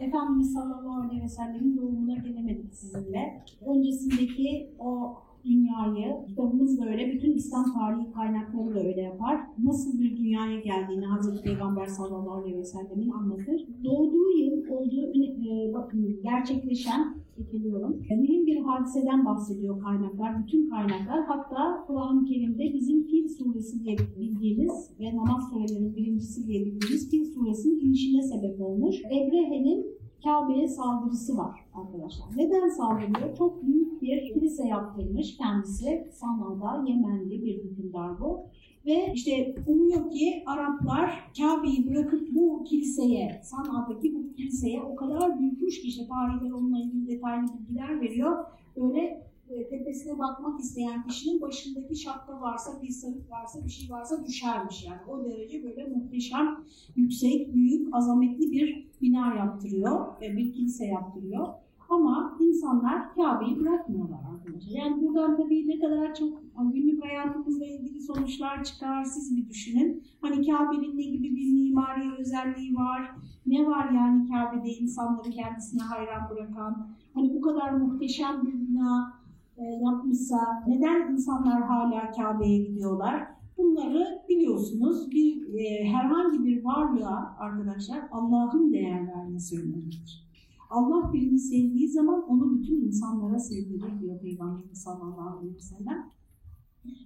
Efendimiz sallallahu aleyhi ve sellemin doğumuna gelemedik sizinle. Öncesindeki o dünyayı, kitabımız da öyle, bütün İslam tarihi kaynakları da öyle yapar. Nasıl bir dünyaya geldiğini Hazreti Peygamber sallallahu aleyhi ve sellemin anlatır. Doğduğu yıl olduğu e, bakın gerçekleşen ekliyorum. Mühim bir hadiseden bahsediyor kaynaklar, bütün kaynaklar. Hatta Kur'an-ı Kerim'de bizim Fil suresi diye bildiğimiz ve namaz surelerinin birincisi diye bildiğimiz Fil suresinin inişine sebep olmuş. Ebrehe'nin Kabe'ye saldırısı var arkadaşlar. Neden saldırıyor? Çok büyük bir kilise yaptırmış kendisi. Sana'da Yemenli bir hükümdar bu. Ve işte umuyor ki Araplar Kabe'yi bırakıp bu kiliseye, Sana'daki bu kiliseye o kadar büyütmüş ki işte tarihler onunla ilgili detaylı bilgiler veriyor. Böyle tepesine bakmak isteyen kişinin başındaki şapka varsa, bir sarık varsa, bir şey varsa düşermiş yani. O derece böyle muhteşem, yüksek, büyük, azametli bir bina yaptırıyor, e, bir kilise yaptırıyor. Ama insanlar Kabe'yi bırakmıyorlar arkadaşlar. Yani buradan tabii ne kadar çok günlük hayatımızla ilgili sonuçlar çıkar siz bir düşünün. Hani Kabe'nin ne gibi bir mimari özelliği var? Ne var yani Kabe'de insanları kendisine hayran bırakan? Hani bu kadar muhteşem bir bina, e, yapmışsa neden insanlar hala Kabe'ye gidiyorlar? Bunları biliyorsunuz bir e, herhangi bir varlığa arkadaşlar Allah'ın değer vermesi önemlidir. Allah birini sevdiği zaman onu bütün insanlara sevdirir diyor Peygamberimiz sallallahu aleyhi ve sellem.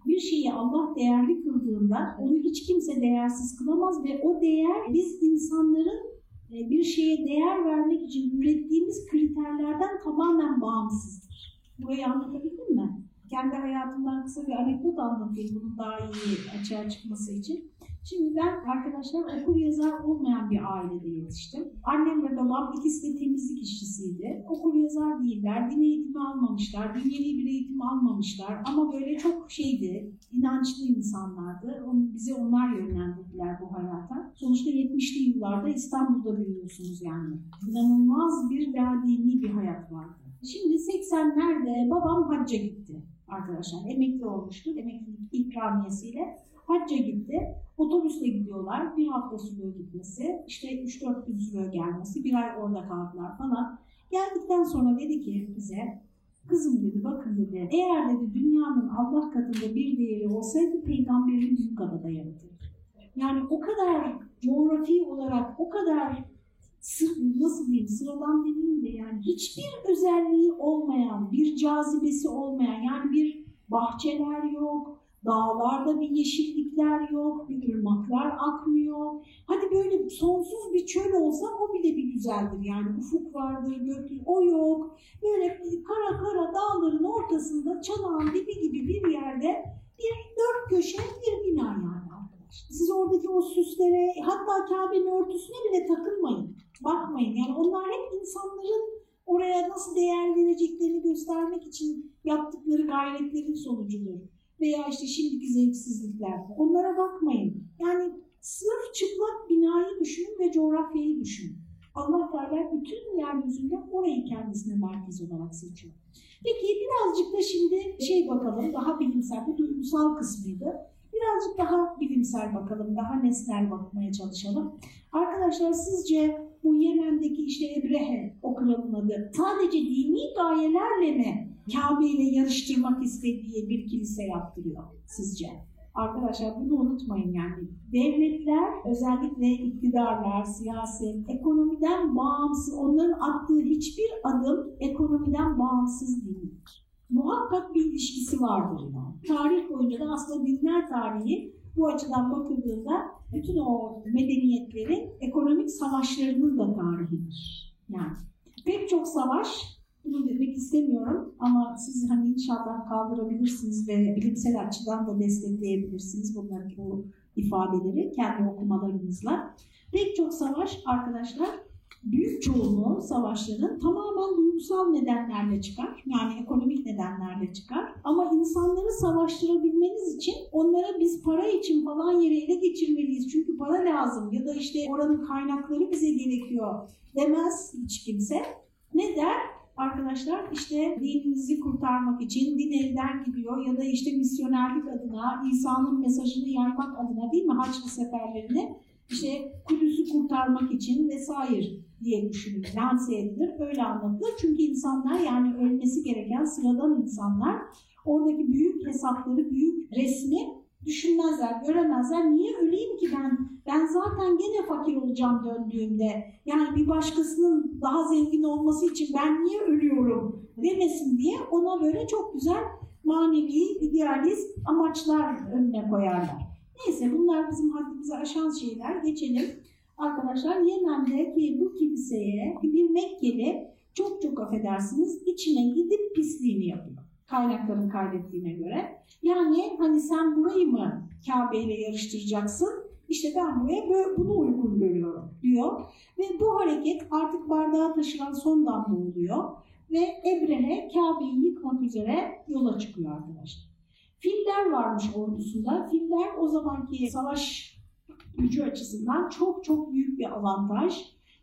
Bir şeyi Allah değerli kıldığında onu hiç kimse değersiz kılamaz ve o değer biz insanların e, bir şeye değer vermek için ürettiğimiz kriterlerden tamamen bağımsızdır. Burayı anlatabildim mi? Kendi hayatımdan kısa bir anekdot anlatayım bunun daha iyi açığa çıkması için. Şimdi ben arkadaşlar okur yazar olmayan bir ailede yetiştim. Annem ve babam ikisi de temizlik işçisiydi. Okur yazar değiller, din eğitimi almamışlar, dünyevi bir eğitim almamışlar ama böyle çok şeydi, inançlı insanlardı. Bizi onlar yönlendirdiler bu hayata. Sonuçta 70'li yıllarda İstanbul'da büyüyorsunuz yani. İnanılmaz bir dini bir hayat vardı. Şimdi 80'lerde babam hacca gitti arkadaşlar. Emekli olmuştu. Emeklilik ikramiyesiyle hacca gitti. Otobüsle gidiyorlar. Bir hafta sürüyor gitmesi. İşte 3-4 gün sürüyor gelmesi. Bir ay orada kaldılar falan. Geldikten sonra dedi ki bize Kızım dedi bakın dedi eğer dedi dünyanın Allah katında bir değeri olsaydı peygamberin büyük adada yaratırdı. Yani o kadar coğrafi olarak o kadar nasıl diyeyim sıradan demeyeyim de yani hiçbir özelliği olmayan, bir cazibesi olmayan yani bir bahçeler yok, dağlarda bir yeşillikler yok, bir ırmaklar akmıyor. Hadi böyle sonsuz bir çöl olsa o bile bir güzeldir yani ufuk vardır, gökyüzü o yok. Böyle kara kara dağların ortasında çanağın dibi gibi bir yerde bir dört köşe bir bina yani. Siz oradaki o süslere hatta Kabe'nin örtüsüne bile takılmayın. Bakmayın yani onlar hep insanların oraya nasıl değer vereceklerini göstermek için yaptıkları gayretlerin sonucudur. Veya işte şimdiki zevksizlikler. Onlara bakmayın. Yani sırf çıplak binayı düşünün ve coğrafyayı düşünün. Allah Teala bütün yeryüzünde orayı kendisine merkez olarak seçiyor. Peki birazcık da şimdi şey bakalım, daha bilimsel, bir duygusal kısmıydı. Birazcık daha bilimsel bakalım, daha nesnel bakmaya çalışalım. Arkadaşlar sizce bu Yemen'deki işte Ebrehe o adı sadece dini gayelerle mi Kabe ile yarıştırmak istediği bir kilise yaptırıyor sizce? Arkadaşlar bunu unutmayın yani. Devletler, özellikle iktidarlar, siyaset, ekonomiden bağımsız, onların attığı hiçbir adım ekonomiden bağımsız değildir. Muhakkak bir ilişkisi vardır yani. Tarih boyunca da aslında dinler tarihi bu açıdan bakıldığında bütün o medeniyetlerin ekonomik savaşlarının da tarihidir. Yani pek çok savaş, bunu demek istemiyorum ama siz hani inşallah kaldırabilirsiniz ve bilimsel açıdan da destekleyebilirsiniz bunları bu ifadeleri kendi okumalarınızla. Pek çok savaş arkadaşlar büyük çoğunluğu savaşların tamamen duygusal nedenlerle çıkar. Yani ekonomik nedenlerle çıkar. Ama insanları savaştırabilmeniz için onlara biz para için falan yere ele geçirmeliyiz. Çünkü para lazım ya da işte oranın kaynakları bize gerekiyor demez hiç kimse. Ne der? Arkadaşlar işte dininizi kurtarmak için din elden gidiyor ya da işte misyonerlik adına İsa'nın mesajını yaymak adına değil mi Haçlı seferlerini işte Kudüs'ü kurtarmak için vesaire diye düşünülür, lanse edilir, öyle anlatılır. Çünkü insanlar yani ölmesi gereken sıradan insanlar oradaki büyük hesapları, büyük resmi düşünmezler, göremezler. Niye öleyim ki ben? Ben zaten gene fakir olacağım döndüğümde. Yani bir başkasının daha zengin olması için ben niye ölüyorum demesin diye ona böyle çok güzel manevi, idealist amaçlar önüne koyarlar. Neyse bunlar bizim haddimizi aşan şeyler. Geçelim. Arkadaşlar Yemen'de ki bu kiliseye bir Mekkeli çok çok affedersiniz içine gidip pisliğini yapıyor. Kaynakların kaydettiğine göre. Yani hani sen burayı mı Kabe ile yarıştıracaksın? İşte ben buraya böyle, bunu uygun görüyorum diyor. Ve bu hareket artık bardağa taşıran son damla oluyor. Ve Ebrehe Kabe'yi yıkmak üzere yola çıkıyor arkadaşlar. Filler varmış ordusunda. Filler o zamanki savaş gücü açısından çok çok büyük bir avantaj.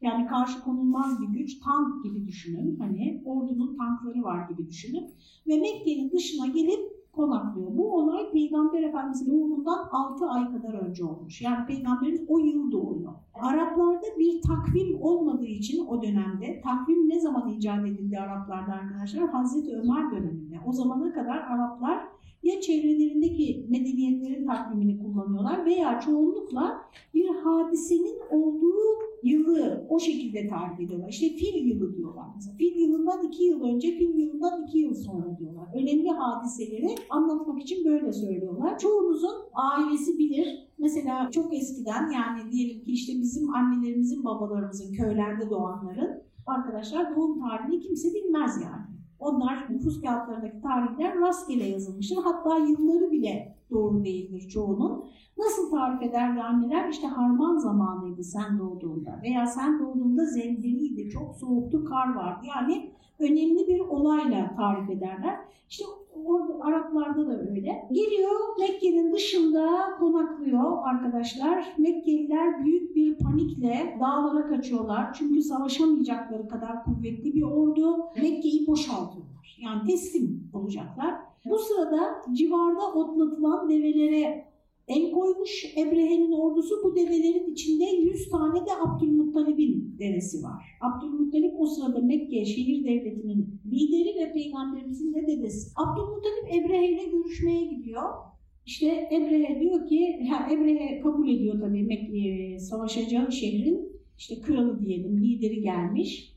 Yani karşı konulmaz bir güç, tank gibi düşünün. Hani ordunun tankları var gibi düşünün. Ve Mekke'nin dışına gelip konaklıyor. Bu olay Peygamber Efendimiz'in doğumundan 6 ay kadar önce olmuş. Yani Peygamberimiz o yıl doğuyor. Araplarda bir takvim olmadığı için o dönemde, takvim ne zaman icat edildi Araplarda arkadaşlar? Hazreti Ömer döneminde. O zamana kadar Araplar ya çevrelerindeki medeniyetlerin takvimini kullanıyorlar veya çoğunlukla bir hadisenin olduğu yılı o şekilde tarif ediyorlar. İşte fil yılı diyorlar mesela. Fil yılından iki yıl önce, fil yılından iki yıl sonra diyorlar. Önemli hadiseleri anlatmak için böyle söylüyorlar. Çoğunuzun ailesi bilir. Mesela çok eskiden yani diyelim ki işte bizim annelerimizin, babalarımızın, köylerde doğanların arkadaşlar doğum tarihini kimse bilmez yani. Onlar nüfus kağıtlarındaki tarihler rastgele yazılmıştır. Hatta yılları bile doğru değildir çoğunun. Nasıl tarif ederdi anneler? İşte harman zamanıydı sen doğduğunda veya sen doğduğunda zemberiydi, çok soğuktu, kar vardı. Yani önemli bir olayla tarif ederler. İşte orada Araplarda da öyle. Geliyor Mekke'nin dışında konaklıyor arkadaşlar. Mekkeliler büyük bir panikle dağlara kaçıyorlar. Çünkü savaşamayacakları kadar kuvvetli bir ordu. Mekke'yi boşaltıyorlar. Yani teslim olacaklar. Bu sırada civarda otlatılan develere el koymuş Ebrehe'nin ordusu bu develerin içinde 100 tane de Abdülmuttalib'in devesi var. Abdülmuttalip o sırada Mekke şehir devletinin lideri ve peygamberimizin de dedesi. Abdülmuttalip Ebrehe ile görüşmeye gidiyor. İşte Ebrehe diyor ki, ha, Ebrehe kabul ediyor tabii Mekke'ye savaşacağı şehrin işte kralı diyelim, lideri gelmiş.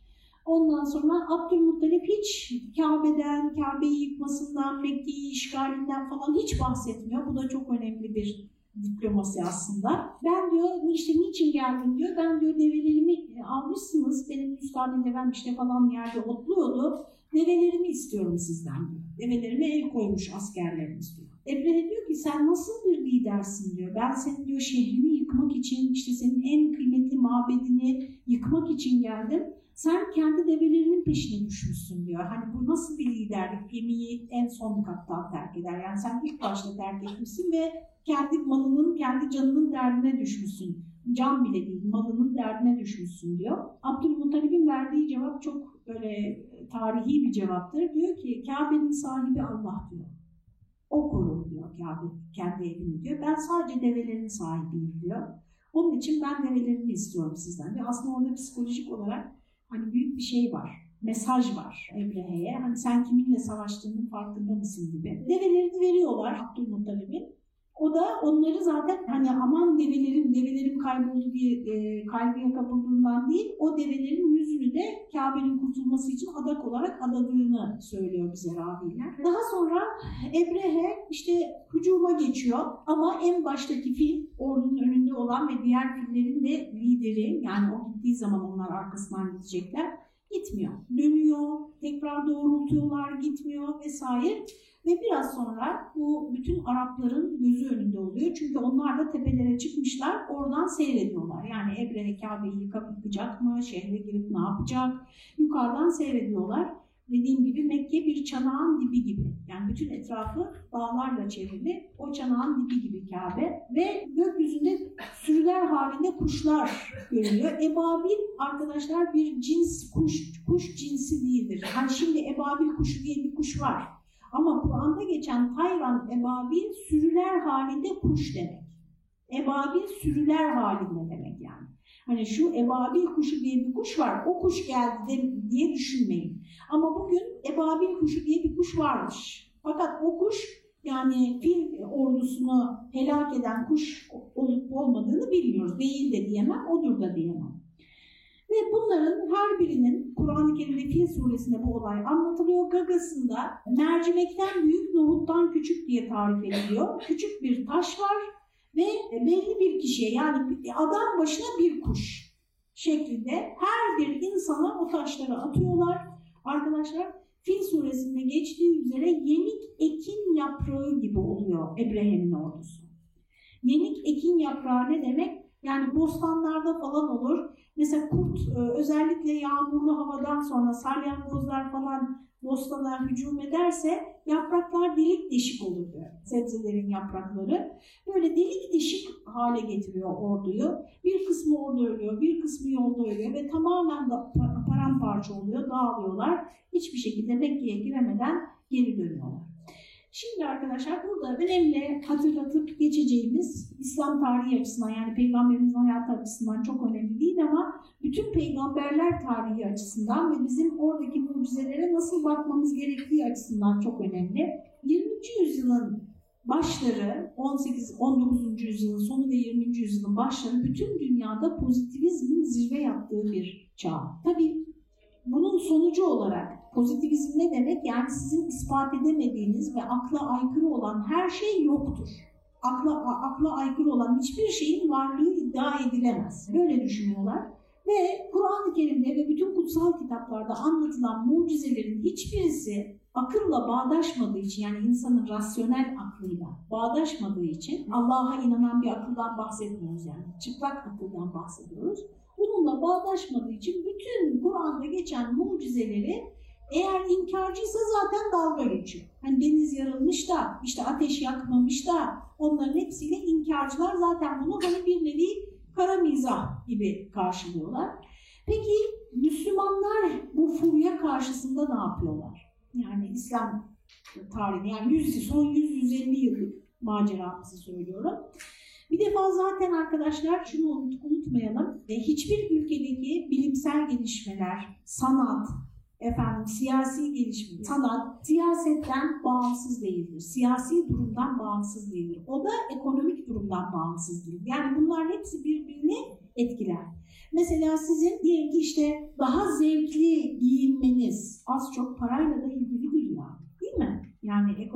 Ondan sonra Abdülmuttalip hiç Kabe'den, Kabe'yi yıkmasından, Mekke'yi işgalinden falan hiç bahsetmiyor. Bu da çok önemli bir diplomasi aslında. Ben diyor işte niçin geldim diyor. Ben diyor develerimi almışsınız. Benim yüz tane devem işte falan yerde otluyordu. Develerimi istiyorum sizden diyor. Develerime el koymuş askerlerimiz diyor. Ebrehe diyor ki sen nasıl bir lidersin diyor. Ben senin diyor şehrini yıkmak için işte senin en kıymetli mabedini yıkmak için geldim. Sen kendi develerinin peşine düşmüşsün diyor. Hani bu nasıl bir liderlik? Gemiyi en son kattan terk eder. Yani sen ilk başta terk etmişsin ve kendi malının, kendi canının derdine düşmüşsün. Can bile değil, malının derdine düşmüşsün diyor. Abdülmuttalib'in verdiği cevap çok böyle tarihi bir cevaptır. Diyor ki Kabe'nin sahibi Allah diyor. O korur diyor Kabe, kendi evini diyor. Ben sadece develerin sahibiyim diyor. Onun için ben develerimi istiyorum sizden diyor. Aslında orada psikolojik olarak hani büyük bir şey var. Mesaj var Ebrehe'ye. Hani sen kiminle savaştığının farkında mısın gibi. Develerini veriyorlar Abdülmuttalib'in. O da onları zaten hani aman develerim, develerim kayboldu diye e, kaygıya kapıldığından değil, o develerin yüzünü de Kabe'nin kurtulması için adak olarak adadığını söylüyor bize raviler. Daha sonra Ebrehe işte hücuma geçiyor ama en baştaki fil ordunun önünde olan ve diğer fillerin de lideri yani o gittiği zaman onlar arkasından gidecekler gitmiyor. Dönüyor, tekrar doğrultuyorlar, gitmiyor vesaire. Ve biraz sonra bu bütün Arapların gözü önünde oluyor. Çünkü onlar da tepelere çıkmışlar, oradan seyrediyorlar. Yani Ebrehe Kabe'yi yıkacak mı, şehre girip ne yapacak? Yukarıdan seyrediyorlar. Dediğim gibi Mekke bir çanağın dibi gibi. Yani bütün etrafı dağlarla çevrili. O çanağın dibi gibi Kabe. Ve gökyüzünde sürüler halinde kuşlar görülüyor. Ebabil arkadaşlar bir cins kuş, kuş cinsi değildir. Hani şimdi ebabil kuşu diye bir kuş var. Ama Kur'an'da geçen tayran ebabil sürüler halinde kuş demek. Ebabil sürüler halinde demek yani. Hani şu ebabil kuşu diye bir kuş var, o kuş geldi diye düşünmeyin. Ama bugün ebabil kuşu diye bir kuş varmış. Fakat o kuş yani fil ordusunu helak eden kuş olup olmadığını bilmiyoruz. Değil de diyemem, odur da diyemem. Ve bunların her birinin Kur'an-ı Kerim'de Fil suresinde bu olay anlatılıyor. Gagasında mercimekten büyük, nohuttan küçük diye tarif ediliyor. Küçük bir taş var ve belli bir kişiye yani adam başına bir kuş şeklinde her bir insana o taşları atıyorlar. Arkadaşlar Fil suresinde geçtiği üzere yenik ekin yaprağı gibi oluyor Ebrehem'in ordusu. Yenik ekin yaprağı ne demek? Yani bostanlarda falan olur. Mesela kurt e, özellikle yağmurlu havadan sonra salyangozlar falan bostana hücum ederse yapraklar delik deşik olur diyor. Sebzelerin yaprakları. Böyle delik deşik hale getiriyor orduyu. Bir kısmı orada ölüyor, bir kısmı yolda ölüyor ve tamamen da paramparça oluyor, dağılıyorlar. Hiçbir şekilde Mekke'ye giremeden geri dönüyorlar. Şimdi arkadaşlar burada önemli hatırlatıp geçeceğimiz İslam tarihi açısından yani peygamberimizin hayatı açısından çok önemli değil ama bütün peygamberler tarihi açısından ve bizim oradaki mucizelere nasıl bakmamız gerektiği açısından çok önemli. 20. yüzyılın başları 18 19. yüzyılın sonu ve 20. yüzyılın başları bütün dünyada pozitivizmin zirve yaptığı bir çağ. Tabii bunun sonucu olarak pozitivizm ne demek? Yani sizin ispat edemediğiniz ve akla aykırı olan her şey yoktur. Akla, akla aykırı olan hiçbir şeyin varlığı iddia edilemez. Böyle düşünüyorlar. Ve Kur'an-ı Kerim'de ve bütün kutsal kitaplarda anlatılan mucizelerin hiçbirisi akılla bağdaşmadığı için yani insanın rasyonel aklıyla bağdaşmadığı için Allah'a inanan bir akıldan bahsetmiyoruz yani. Çıplak akıldan bahsediyoruz. Bununla bağdaşmadığı için bütün Kur'an'da geçen mucizeleri eğer inkarcıysa zaten dalga geçiyor. Hani deniz yarılmış da, işte ateş yakmamış da onların hepsiyle inkarcılar zaten bunu hani bir nevi kara mizah gibi karşılıyorlar. Peki Müslümanlar bu furya karşısında ne yapıyorlar? Yani İslam tarihini yani 100, son 100-150 yıllık maceramızı söylüyorum. Bir defa zaten arkadaşlar şunu unutmayalım. Hiçbir ülkedeki bilimsel gelişmeler, sanat, efendim siyasi gelişme, sanat siyasetten bağımsız değildir. Siyasi durumdan bağımsız değildir. O da ekonomik durumdan bağımsız değildir. Yani bunlar hepsi birbirini etkiler. Mesela sizin diyelim ki işte daha zevkli giyinmeniz az çok parayla da ilgilidir ya. Değil mi? Yani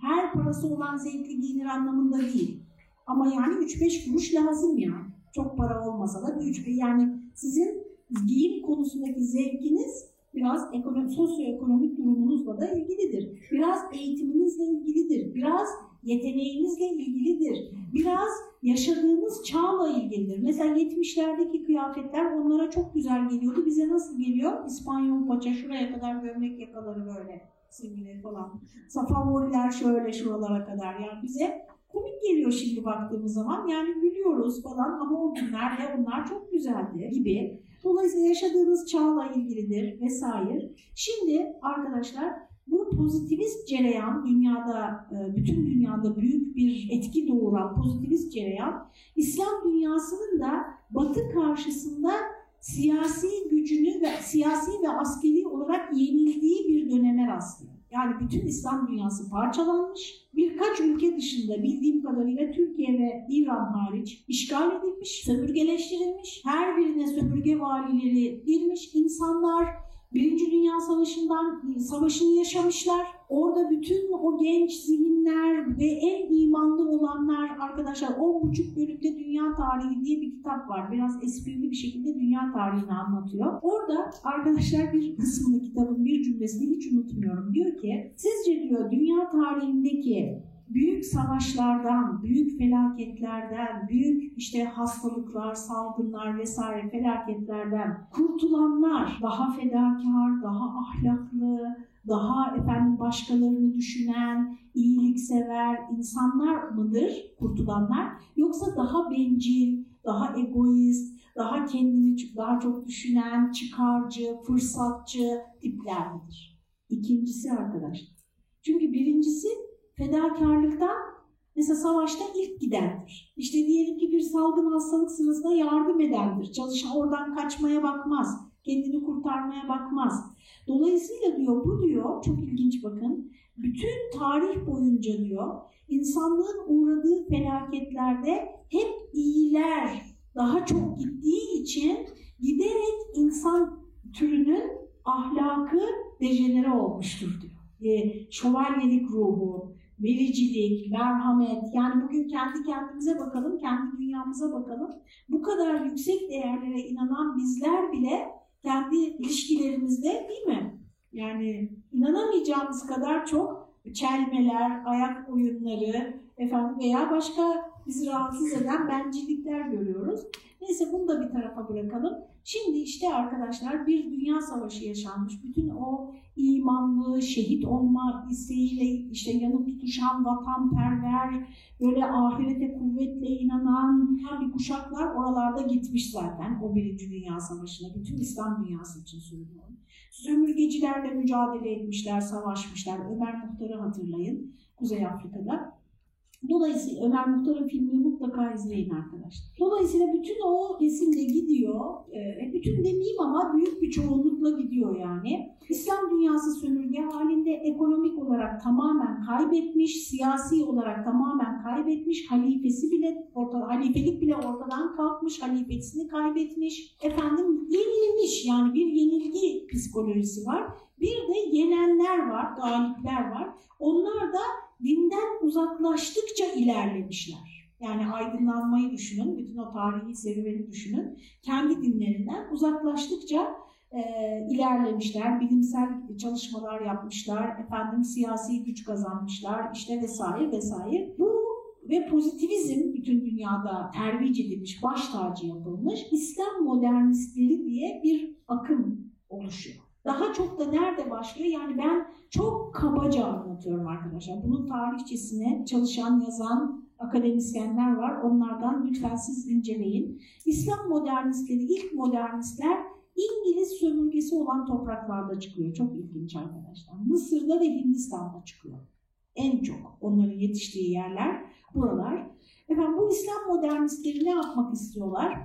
her parası olan zevkli giyinir anlamında değil. Ama yani 3-5 kuruş lazım yani. Çok para olmasa da 3 yani sizin giyim konusundaki zevkiniz biraz ekonomik, sosyoekonomik durumunuzla da ilgilidir. Biraz eğitiminizle ilgilidir. Biraz yeteneğinizle ilgilidir. Biraz yaşadığınız çağla ilgilidir. Mesela 70'lerdeki kıyafetler onlara çok güzel geliyordu. Bize nasıl geliyor? İspanyol paça şuraya kadar gömlek yakaları böyle simgeleri falan. Safavoriler şöyle şuralara kadar. Yani bize komik geliyor şimdi baktığımız zaman. Yani gülüyoruz falan ama o günlerde onlar çok güzeldi gibi. Dolayısıyla yaşadığınız çağla ilgilidir vesaire. Şimdi arkadaşlar bu pozitivist cereyan dünyada, e, bütün dünyada büyük bir etki doğuran pozitivist cereyan İslam dünyasının da batı karşısında siyasi gücünü ve siyasi ve askeri olarak yenildiği bir döneme rastlıyor. Yani bütün İslam dünyası parçalanmış. Birkaç ülke dışında bildiğim kadarıyla Türkiye ve İran hariç işgal edilmiş, sömürgeleştirilmiş. Her birine sömürge valileri girmiş. insanlar Birinci Dünya Savaşı'ndan savaşını yaşamışlar. Orada bütün o genç zihinler ve en imanlı olanlar arkadaşlar 10,5 bölümde Dünya Tarihi diye bir kitap var. Biraz esprili bir şekilde dünya tarihini anlatıyor. Orada arkadaşlar bir kısmını kitabın bir cümlesini hiç unutmuyorum. Diyor ki sizce diyor dünya tarihindeki büyük savaşlardan, büyük felaketlerden, büyük işte hastalıklar, salgınlar vesaire felaketlerden kurtulanlar daha fedakar, daha ahlaklı, daha efendim başkalarını düşünen, iyiliksever insanlar mıdır kurtulanlar yoksa daha bencil, daha egoist, daha kendini daha çok düşünen, çıkarcı, fırsatçı tipler midir? İkincisi arkadaşlar. Çünkü birincisi fedakarlıktan Mesela savaşta ilk gidendir. İşte diyelim ki bir salgın hastalık sırasında yardım edendir. Çalışan oradan kaçmaya bakmaz. Kendini kurtarmaya bakmaz. Dolayısıyla diyor bu diyor çok ilginç bakın. Bütün tarih boyunca diyor insanlığın uğradığı felaketlerde hep iyiler daha çok gittiği için giderek insan türünün ahlakı dejenere olmuştur diyor. E, şövalyelik ruhu, vericilik, merhamet yani bugün kendi kendimize bakalım, kendi dünyamıza bakalım. Bu kadar yüksek değerlere inanan bizler bile kendi ilişkilerimizde değil mi? Yani inanamayacağımız kadar çok çelmeler, ayak oyunları efendim veya başka bizi rahatsız eden bencillikler görüyoruz. Neyse bunu da bir tarafa bırakalım. Şimdi işte arkadaşlar bir dünya savaşı yaşanmış. Bütün o imanlı, şehit olma isteğiyle işte yanıp tutuşan, vatanperver, böyle ahirete kuvvetle inanan bir kuşaklar oralarda gitmiş zaten o birinci dünya savaşına. Bütün İslam dünyası için söylüyorum. Sömürgecilerle mücadele etmişler, savaşmışlar. Ömer Muhtar'ı hatırlayın Kuzey Afrika'da. Dolayısıyla Ömer Muhtar'ın filmini mutlaka izleyin arkadaşlar. Dolayısıyla bütün o resimde gidiyor. E, bütün demeyeyim ama büyük bir çoğunlukla gidiyor yani. İslam dünyası sömürge halinde ekonomik olarak tamamen kaybetmiş, siyasi olarak tamamen kaybetmiş, halifesi bile orta, halifelik bile ortadan kalkmış, halifesini kaybetmiş. Efendim yenilmiş yani bir yenilgi psikolojisi var. Bir de yenenler var, galipler var. Onlar da dinden uzaklaştıkça ilerlemişler. Yani aydınlanmayı düşünün, bütün o tarihi serüveni düşünün. Kendi dinlerinden uzaklaştıkça e, ilerlemişler, bilimsel çalışmalar yapmışlar, efendim siyasi güç kazanmışlar, işte vesaire vesaire. Bu ve pozitivizm bütün dünyada tervic edilmiş, baş tacı yapılmış İslam modernistleri diye bir akım oluşuyor. Daha çok da nerede başlıyor? Yani ben çok kabaca anlatıyorum arkadaşlar. Bunun tarihçesine çalışan, yazan akademisyenler var. Onlardan lütfen siz inceleyin. İslam modernistleri, ilk modernistler İngiliz sömürgesi olan topraklarda çıkıyor. Çok ilginç arkadaşlar. Mısır'da ve Hindistan'da çıkıyor. En çok onların yetiştiği yerler buralar. Efendim bu İslam modernistleri ne yapmak istiyorlar?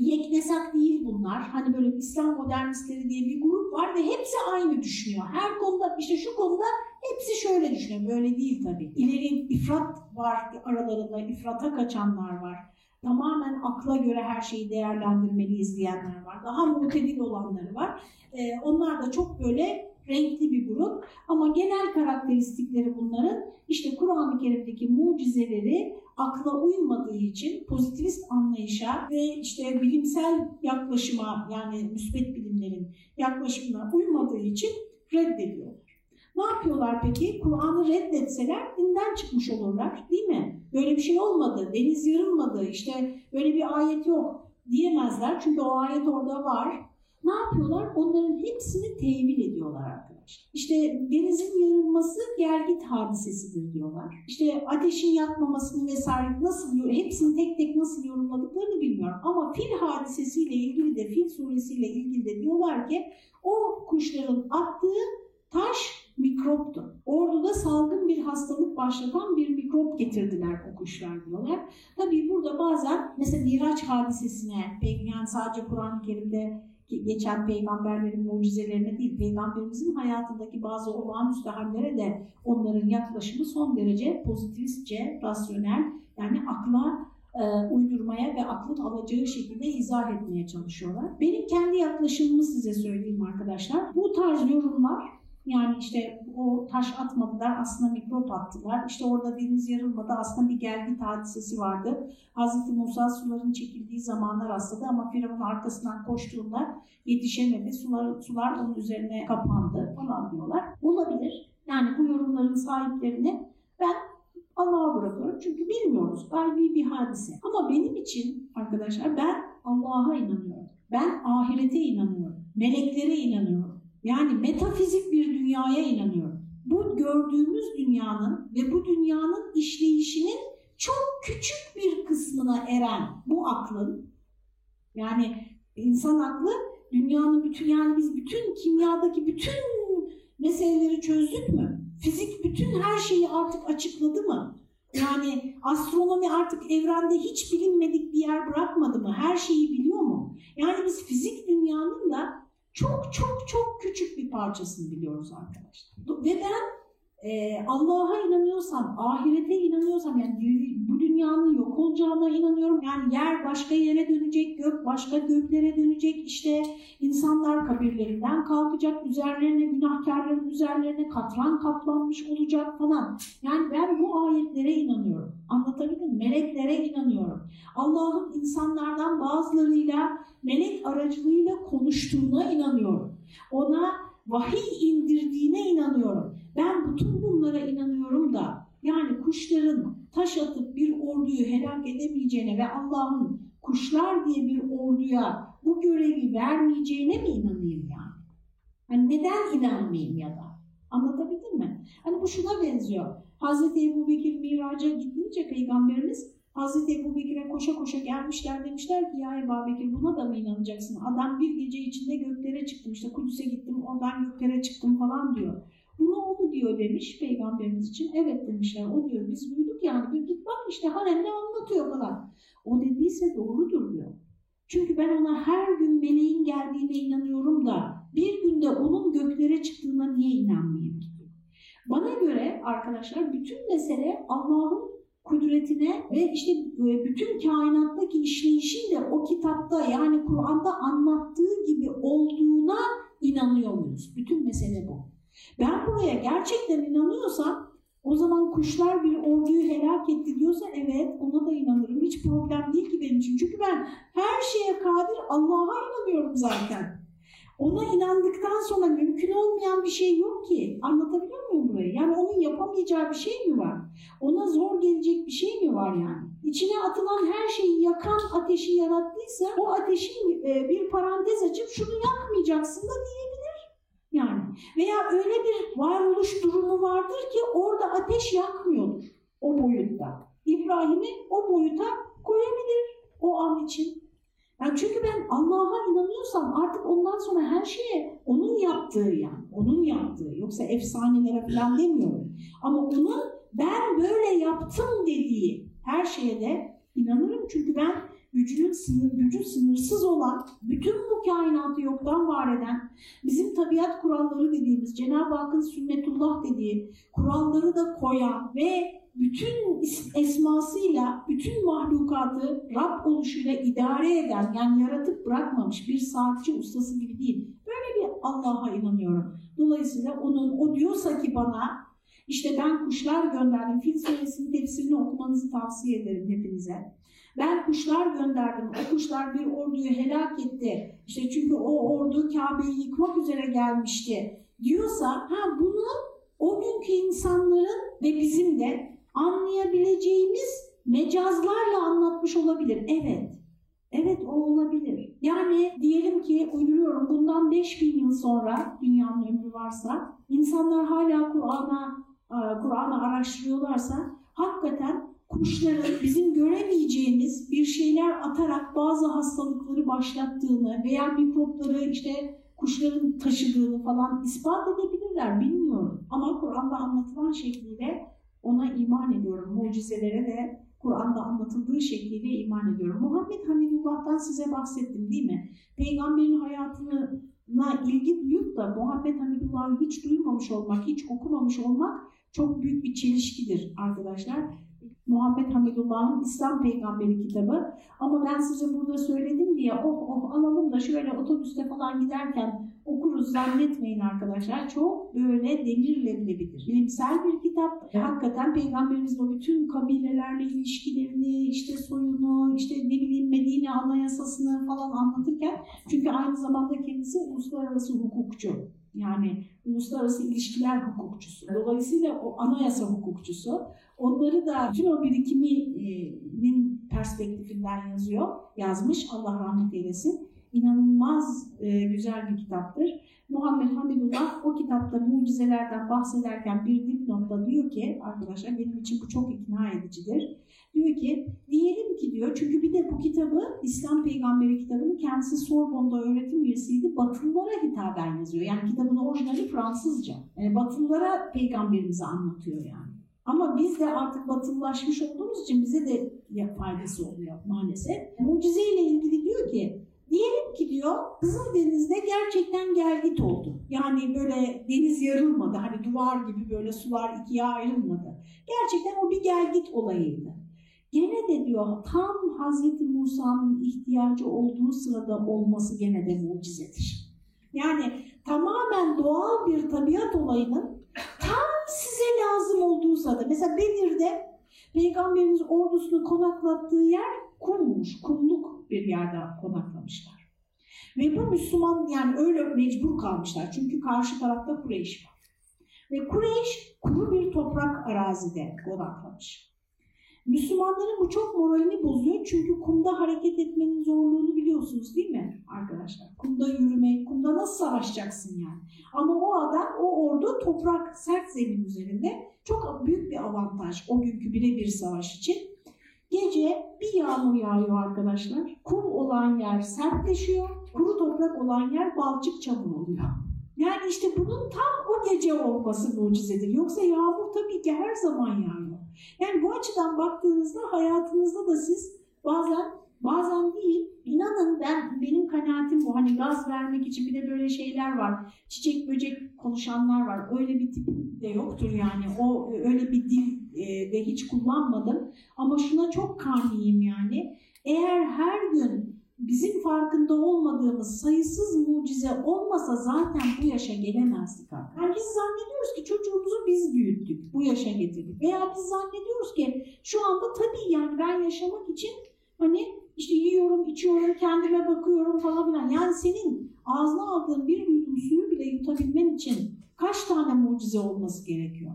Yeknesak değil bunlar. Hani böyle İslam modernistleri diye bir grup var ve hepsi aynı düşünüyor. Her konuda işte şu konuda hepsi şöyle düşünüyor. Böyle değil tabii. İleri ifrat var aralarında, ifrata kaçanlar var. Tamamen akla göre her şeyi değerlendirmeliyiz diyenler var. Daha mutedil olanları var. Ee, onlar da çok böyle renkli bir grup ama genel karakteristikleri bunların işte Kur'an-ı Kerim'deki mucizeleri akla uymadığı için pozitivist anlayışa ve işte bilimsel yaklaşıma yani müsbet bilimlerin yaklaşımına uymadığı için reddediyorlar. Ne yapıyorlar peki? Kur'an'ı reddetseler dinden çıkmış olurlar değil mi? Böyle bir şey olmadı, deniz yarılmadı, işte böyle bir ayet yok diyemezler. Çünkü o ayet orada var. Ne yapıyorlar? Onların hepsini tevil ediyorlar arkadaşlar. İşte denizin yarılması gelgit hadisesidir diyorlar. İşte ateşin yakmamasını vesaire nasıl hepsini tek tek nasıl yorumladıklarını bilmiyorum. Ama fil hadisesiyle ilgili de fil suresiyle ilgili de diyorlar ki o kuşların attığı taş mikroptu. Orduda salgın bir hastalık başlatan bir mikrop getirdiler o kuşlar diyorlar. Tabii burada bazen mesela Miraç hadisesine, yani sadece Kur'an-ı Kerim'de geçen peygamberlerin mucizelerine değil, peygamberimizin hayatındaki bazı olağanüstü hallere de onların yaklaşımı son derece pozitivistçe, rasyonel, yani akla e, uydurmaya ve aklın alacağı şekilde izah etmeye çalışıyorlar. Benim kendi yaklaşımımı size söyleyeyim arkadaşlar. Bu tarz yorumlar yani işte o taş atmadılar aslında mikrop attılar. İşte orada deniz yarılmadı aslında bir gelgit hadisesi vardı. Hazreti Musa suların çekildiği zamanlar rastladı ama Firavun arkasından koştuğunda yetişemedi. Sular, sular onun üzerine kapandı falan diyorlar. Olabilir. Yani bu yorumların sahiplerini ben Allah'a bırakıyorum. Çünkü bilmiyoruz. Gaybi bir hadise. Ama benim için arkadaşlar ben Allah'a inanıyorum. Ben ahirete inanıyorum. Meleklere inanıyorum. Yani metafizik bir dünyaya inanıyorum. Bu gördüğümüz dünyanın ve bu dünyanın işleyişinin çok küçük bir kısmına eren bu aklın, yani insan aklı dünyanın bütün yani biz bütün kimyadaki bütün meseleleri çözdük mü? Fizik bütün her şeyi artık açıkladı mı? Yani astronomi artık evrende hiç bilinmedik bir yer bırakmadı mı? Her şeyi biliyor mu? Yani biz fizik dünyanın da çok çok çok küçük bir parçasını biliyoruz arkadaşlar. Ve ben e, Allah'a inanıyorsam, ahirete inanıyorsam yani bu dünyanın yok olacağına inanıyorum. Yani yer başka yere dönecek, gök başka göklere dönecek. İşte insanlar kabirlerinden kalkacak, üzerlerine günahkarların üzerlerine katran kaplanmış olacak falan. Yani ben bu ayetlere inanıyorum. Anlatabildim mi? Meleklere inanıyorum. Allah'ın insanlardan bazılarıyla melek aracılığıyla konuştuğuna inanıyorum. Ona vahiy indirdiğine inanıyorum. Ben bütün bunlara inanıyorum da yani kuşların taş atıp bir orduyu helak edemeyeceğine ve Allah'ın kuşlar diye bir orduya bu görevi vermeyeceğine mi inanayım yani? Hani neden inanmayayım ya da? Anlatabildim mi? Hani bu şuna benziyor. Hazreti Ebu Bekir miraca gidince peygamberimiz Hazreti Ebu Bekir'e koşa koşa gelmişler demişler ki ya Ebu Bekir buna da mı inanacaksın? Adam bir gece içinde göklere çıktım işte Kudüs'e gittim oradan göklere çıktım falan diyor. Bunu o diyor demiş peygamberimiz için. Evet demişler o diyor biz duyduk yani bir git bak işte haremde anlatıyor falan. O dediyse doğrudur diyor. Çünkü ben ona her gün meleğin geldiğine inanıyorum da bir günde onun göklere çıktığına niye inanmayayım? Bana göre arkadaşlar bütün mesele Allah'ın kudretine ve işte e, bütün kainattaki işleyişin de o kitapta yani Kur'an'da anlattığı gibi olduğuna inanıyor muyuz? Bütün mesele bu. Ben buraya gerçekten inanıyorsam o zaman kuşlar bir orduyu helak etti diyorsa evet ona da inanırım. Hiç problem değil ki benim için. Çünkü ben her şeye kadir Allah'a inanıyorum zaten. Ona inandıktan sonra mümkün olmayan bir şey yok ki. Anlatabiliyor muyum burayı? Yani onun yapamayacağı bir şey mi var? Ona zor gelecek bir şey mi var yani? İçine atılan her şeyi yakan ateşi yarattıysa o ateşin e, bir parantez açıp şunu yakmayacaksın da diyebilir. Yani veya öyle bir varoluş durumu vardır ki orada ateş yakmıyordur o boyutta. İbrahim'i o boyuta koyabilir o an için. Yani çünkü ben Allah'a inanıyorsam artık ondan sonra her şeye onun yaptığı yani. Onun yaptığı. Yoksa efsanelere falan demiyorum. Ama onun ben böyle yaptım dediği her şeye de inanırım. Çünkü ben gücünün sınır, gücü sınırsız olan, bütün bu kainatı yoktan var eden, bizim tabiat kuralları dediğimiz, Cenab-ı Hakk'ın sünnetullah dediği kuralları da koyan ve bütün esmasıyla, bütün mahlukatı Rab oluşuyla idare eden, yani yaratıp bırakmamış bir saatçi ustası gibi değil. Böyle bir Allah'a inanıyorum. Dolayısıyla onun, o diyorsa ki bana, işte ben kuşlar gönderdim. Fil suresinin tefsirini okumanızı tavsiye ederim hepinize. Ben kuşlar gönderdim. O kuşlar bir orduyu helak etti. İşte çünkü o ordu Kabe'yi yıkmak üzere gelmişti diyorsa ha bunu o günkü insanların ve bizim de anlayabileceğimiz mecazlarla anlatmış olabilir. Evet. Evet o olabilir. Yani diyelim ki uyduruyorum bundan 5000 yıl sonra dünyanın ömrü varsa insanlar hala Kur'an'a e, Kur'an'ı araştırıyorlarsa hakikaten kuşların bizim göremeyeceğimiz bir şeyler atarak bazı hastalıkları başlattığını veya mikropları işte kuşların taşıdığını falan ispat edebilirler bilmiyorum. Ama Kur'an'da anlatılan şekliyle ona iman ediyorum. Mucizelere de Kur'an'da anlatıldığı şekliyle iman ediyorum. Muhammed Hamidullah'tan size bahsettim değil mi? Peygamberin hayatına ilgi duyup da Muhammed Hamidullah'ı hiç duymamış olmak, hiç okumamış olmak çok büyük bir çelişkidir arkadaşlar. Muhammed Hamidullah'ın İslam Peygamberi kitabı. Ama ben size burada söyledim diye oh oh alalım da şöyle otobüste falan giderken okuruz zannetmeyin arkadaşlar. Çok böyle demirlenilebilir. Bilimsel bir kitap. Evet. Hakikaten Peygamberimizin o bütün kabilelerle ilişkilerini, işte soyunu, işte ne bileyim Medine anayasasını falan anlatırken çünkü aynı zamanda kendisi uluslararası hukukçu. Yani uluslararası ilişkiler hukukçusu. Dolayısıyla o anayasa hukukçusu. Onları da bütün o birikiminin perspektifinden yazıyor, yazmış. Allah rahmet eylesin. İnanılmaz e, güzel bir kitaptır. Muhammed Hamidullah o kitapta mucizelerden bahsederken bir dipnotta diyor ki, arkadaşlar benim için bu çok ikna edicidir. Diyor ki, diyelim ki diyor, çünkü bir de bu kitabı, İslam Peygamberi kitabını kendisi Sorbon'da öğretim üyesiydi, Batılılara hitaben yazıyor. Yani kitabın orijinali Fransızca. Yani Batılılara peygamberimizi anlatıyor yani. Ama biz de artık batılılaşmış olduğumuz için bize de faydası oluyor maalesef. Mucizeyle ilgili diyor ki Diyelim ki diyor Kızıldeniz'de gerçekten gelgit oldu. Yani böyle deniz yarılmadı. Hani duvar gibi böyle sular ikiye ayrılmadı. Gerçekten o bir gelgit olayıydı. Gene de diyor tam Hazreti Musa'nın ihtiyacı olduğu sırada olması gene de mucizedir. Yani tamamen doğal bir tabiat olayının tam size lazım olduğu sırada. Mesela Bedir'de Peygamberimiz ordusunu konaklattığı yer kummuş, kumluk bir yerde konaklamışlar. Ve bu Müslüman yani öyle mecbur kalmışlar. Çünkü karşı tarafta Kureyş var. Ve Kureyş kuru bir toprak arazide konaklamış. Müslümanların bu çok moralini bozuyor çünkü kumda hareket etmenin zorluğunu biliyorsunuz değil mi arkadaşlar? Kumda yürümek, kumda nasıl savaşacaksın yani? Ama o adam, o ordu toprak, sert zemin üzerinde çok büyük bir avantaj o günkü birebir savaş için. Gece bir yağmur yağıyor arkadaşlar. Kum olan yer sertleşiyor, kuru toprak olan yer balçık çamur oluyor. Yani işte bunun tam o gece olması mucizedir. Yoksa yağmur tabii ki her zaman yağıyor. Yani bu açıdan baktığınızda hayatınızda da siz bazen bazen değil inanın ben benim kanaatim bu. Hani gaz vermek için bir de böyle şeyler var. Çiçek böcek konuşanlar var. Öyle bir tip de yoktur yani. O öyle bir dil e, de hiç kullanmadım. Ama şuna çok kaniyim yani. Eğer her gün bizim farkında olmadığımız sayısız mucize olmasa zaten bu yaşa gelemezdik artık. Yani biz zannediyoruz ki çocuğumuzu biz büyüttük, bu yaşa getirdik. Veya biz zannediyoruz ki şu anda tabii yani ben yaşamak için hani işte yiyorum, içiyorum, kendime bakıyorum falan filan. Yani senin ağzına aldığın bir yudum suyu bile yutabilmen için kaç tane mucize olması gerekiyor?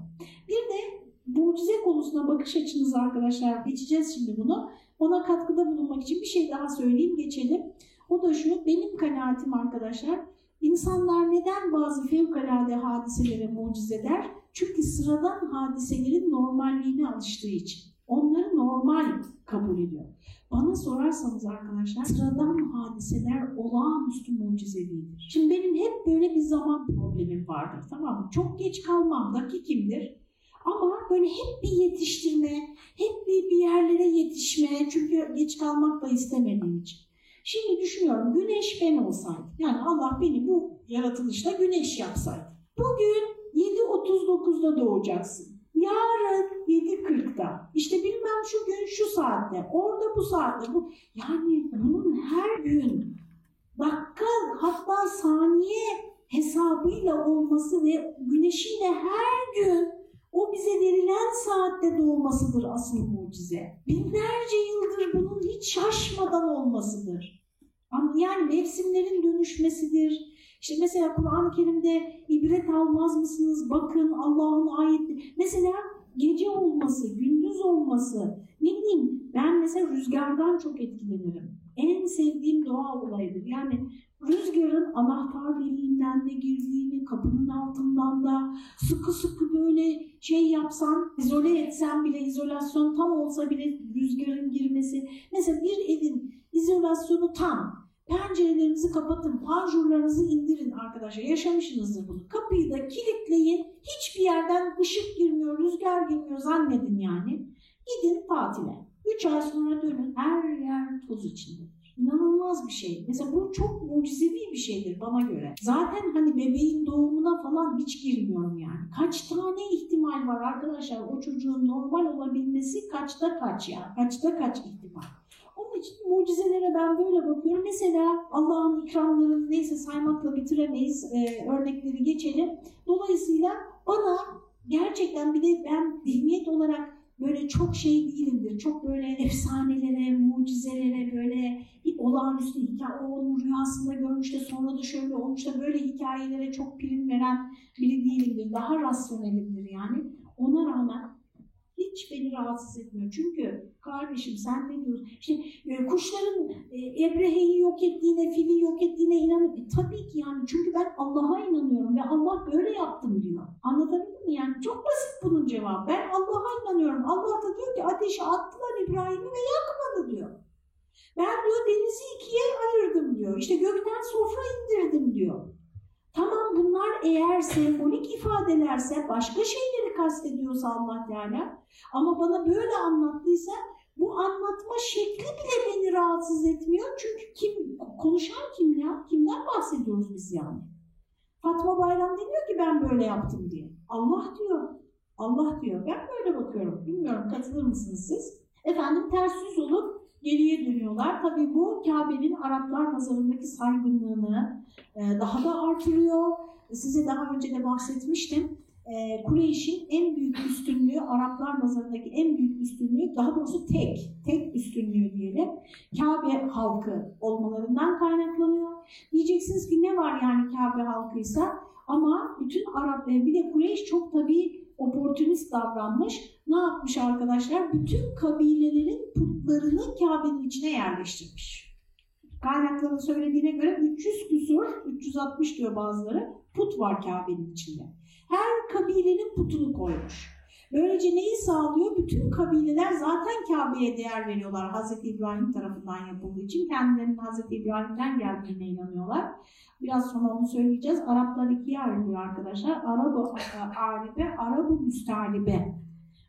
Bir de mucize konusuna bakış açınız arkadaşlar, geçeceğiz şimdi bunu. Ona katkıda bulunmak için bir şey daha söyleyeyim, geçelim. O da şu, benim kanaatim arkadaşlar, insanlar neden bazı fevkalade hadiselere mucize der? Çünkü sıradan hadiselerin normalliğine alıştığı için. Onları normal kabul ediyor. Bana sorarsanız arkadaşlar sıradan hadiseler olağanüstü mucizevidir. Şimdi benim hep böyle bir zaman problemim vardır tamam mı? Çok geç kalmam dakikimdir. Ama böyle hep bir yetiştirme, hep bir, bir yerlere yetişme çünkü geç kalmak da istemediğim için. Şimdi düşünüyorum güneş ben olsaydı, yani Allah beni bu yaratılışta güneş yapsaydı. Bugün 7.39'da doğacaksın. Yarın 7.40'da. İşte bilmem şu gün şu saatte, orada bu saatte. Bu, yani bunun her gün dakika hatta saniye hesabıyla olması ve güneşiyle her gün o bize verilen saatte doğmasıdır asıl mucize. Binlerce yıldır bunun hiç şaşmadan olmasıdır. Yani mevsimlerin dönüşmesidir. İşte mesela Kur'an-ı Kerim'de ibret almaz mısınız? Bakın Allah'ın ayeti. Mesela gece olması, gündüz olması. Ne bileyim ben mesela rüzgardan çok etkilenirim. En sevdiğim doğa olayıdır. Yani rüzgarın anahtar deliğinden de girdiğini, kapının altından da sıkı sıkı böyle şey yapsan, izole etsen bile izolasyon tam olsa bile rüzgarın girmesi. Mesela bir evin izolasyonu tam. Pencerelerinizi kapatın, panjurlarınızı indirin arkadaşlar. Yaşamışsınızdır bunu. Kapıyı da kilitleyin. Hiçbir yerden ışık girmiyor, rüzgar girmiyor zannedin yani. Gidin tatile. Üç ay sonra dönün. Her yer toz içinde. İnanılmaz bir şey. Mesela bu çok mucizevi bir şeydir bana göre. Zaten hani bebeğin doğumuna falan hiç girmiyorum yani. Kaç tane ihtimal var arkadaşlar o çocuğun normal olabilmesi kaçta kaç ya? Kaçta kaç ihtimal? Onun için mucizelere ben böyle bakıyorum. Mesela Allah'ın ikramlarını neyse saymakla bitiremeyiz. Ee, örnekleri geçelim. Dolayısıyla bana gerçekten bir de ben zihniyet olarak böyle çok şey değilimdir. Çok böyle efsanelere, mucizelere böyle olağanüstü hikaye, o onun rüyasında görmüş de sonra da şöyle olmuş da böyle hikayelere çok prim veren biri değilimdir. Daha rasyonelimdir yani. Ona rağmen hiç beni rahatsız etmiyor. Çünkü kardeşim sen ne diyorsun? İşte e, kuşların e, Ebrehe'yi yok ettiğine, fili yok ettiğine inanıyorum. E, tabii ki yani çünkü ben Allah'a inanıyorum ve Allah böyle yaptım diyor. Anlatabildim mi? Yani çok basit bunun cevabı. Ben Allah'a inanıyorum. Allah da diyor ki ateşe attılar İbrahim'i ve yakmadı diyor. Ben diyor denizi ikiye ayırdım diyor. İşte gökten sofra indirdim diyor. Tamam bunlar eğer sembolik ifadelerse başka şeyleri kastediyorsa Allah Teala ama bana böyle anlattıysa bu anlatma şekli bile beni rahatsız etmiyor. Çünkü kim konuşan kim ya? Kimden bahsediyoruz biz yani? Fatma Bayram demiyor ki ben böyle yaptım diye. Allah diyor. Allah diyor. Ben böyle bakıyorum. Bilmiyorum katılır mısınız siz? Efendim ters yüz olup geriye dönüyorlar. Tabii bu Kabe'nin Araplar nazarındaki saygınlığını e, daha da artırıyor. Size daha önce de bahsetmiştim. E, Kureyş'in en büyük üstünlüğü, Araplar nazarındaki en büyük üstünlüğü, daha doğrusu tek, tek üstünlüğü diyelim, Kabe halkı olmalarından kaynaklanıyor. Diyeceksiniz ki ne var yani Kabe halkıysa ama bütün Arap ve bir de Kureyş çok tabii oportunist davranmış. Ne yapmış arkadaşlar? Bütün kabilelerin putlarını Kabe'nin içine yerleştirmiş. Kaynakların söylediğine göre 300 küsur, 360 diyor bazıları, put var Kabe'nin içinde. Her kabilenin putunu koymuş. Böylece neyi sağlıyor? Bütün kabileler zaten Kabe'ye değer veriyorlar Hz. İbrahim tarafından yapıldığı için. Kendilerinin Hz. İbrahim'den geldiğine inanıyorlar. Biraz sonra onu söyleyeceğiz. Araplar ikiye ayrılıyor arkadaşlar. Arabı Aribe, Arabı Müstaribe.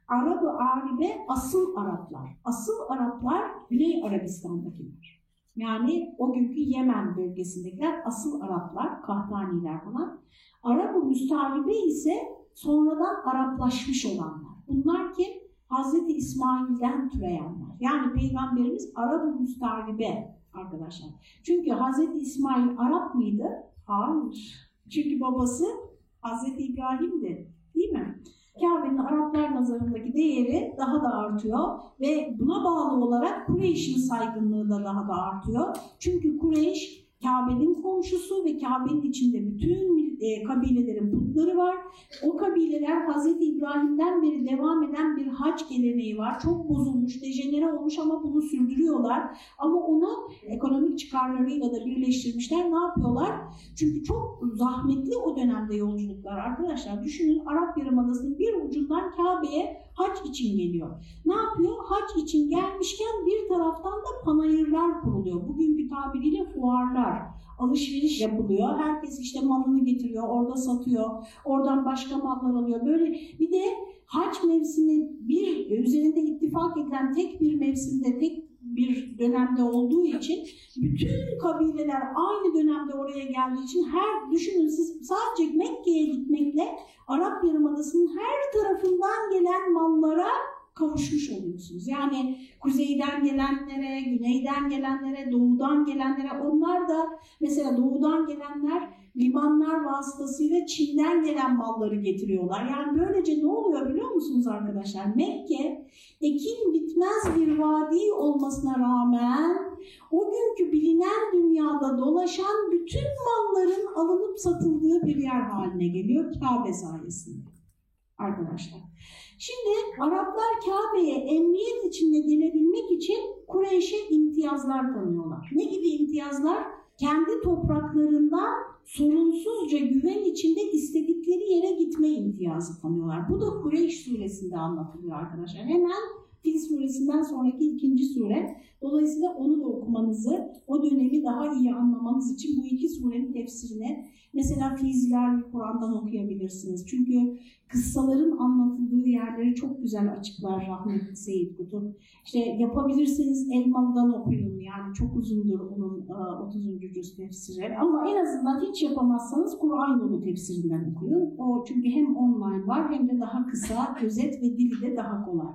Arabı Aribe asıl Araplar. Asıl Araplar Güney Arabistan'dakiler. Yani o günkü Yemen bölgesindekiler asıl Araplar, Kahtaniler falan. Arabı Müstaribe ise sonradan Araplaşmış olanlar. Bunlar kim? Hz. İsmail'den türeyenler. Yani Peygamberimiz Arab-ı Müstaribe arkadaşlar. Çünkü Hz. İsmail Arap mıydı? Hayır. Çünkü babası Hz. İbrahim'di. Değil mi? Kabe'nin Araplar nazarındaki değeri daha da artıyor ve buna bağlı olarak Kureyş'in saygınlığı da daha da artıyor. Çünkü Kureyş Kabe'nin komşusu ve Kabe'nin içinde bütün e, kabilelerin putları var. O kabileler Hz. İbrahim'den beri devam eden bir hac geleneği var. Çok bozulmuş, dejenere olmuş ama bunu sürdürüyorlar. Ama onu ekonomik çıkarlarıyla da birleştirmişler. Ne yapıyorlar? Çünkü çok zahmetli o dönemde yolculuklar arkadaşlar. Düşünün Arap Yarımadası'nın bir ucundan Kabe'ye hac için geliyor. Ne yapıyor? Hac için gelmişken bir taraftan da panayırlar kuruluyor. Bugünkü tabiriyle fuarlar alışveriş yapılıyor. Herkes işte malını getiriyor, orada satıyor, oradan başka mallar alıyor. Böyle bir de hac mevsimi bir üzerinde ittifak edilen tek bir mevsimde, tek bir dönemde olduğu için bütün kabileler aynı dönemde oraya geldiği için her düşünün siz sadece Mekke'ye gitmekle Arap Yarımadası'nın her tarafından gelen mallara kavuşmuş oluyorsunuz. Yani kuzeyden gelenlere, güneyden gelenlere, doğudan gelenlere onlar da mesela doğudan gelenler limanlar vasıtasıyla Çin'den gelen malları getiriyorlar. Yani böylece ne oluyor biliyor musunuz arkadaşlar? Mekke ekin bitmez bir vadi olmasına rağmen o günkü bilinen dünyada dolaşan bütün malların alınıp satıldığı bir yer haline geliyor Kabe sayesinde arkadaşlar. Şimdi Araplar Kabe'ye emniyet içinde gelebilmek için Kureyş'e imtiyazlar tanıyorlar. Ne gibi imtiyazlar? Kendi topraklarından sorunsuzca güven içinde istedikleri yere gitme imtiyazı tanıyorlar. Bu da Kureyş suresinde anlatılıyor arkadaşlar. Hemen Fil suresinden sonraki ikinci sure. Dolayısıyla onu da okumanızı, o dönemi daha iyi anlamanız için bu iki surenin tefsirini mesela Fiziler Kur'an'dan okuyabilirsiniz. Çünkü kıssaların anlatıldığı yerleri çok güzel açıklar rahmetli Seyyid Kutup. İşte yapabilirseniz Elmalı'dan okuyun yani çok uzundur onun 30. cüz tefsiri. Ama en azından hiç yapamazsanız Kur'an yolu tefsirinden okuyun. O çünkü hem online var hem de daha kısa, özet ve dili de daha kolay.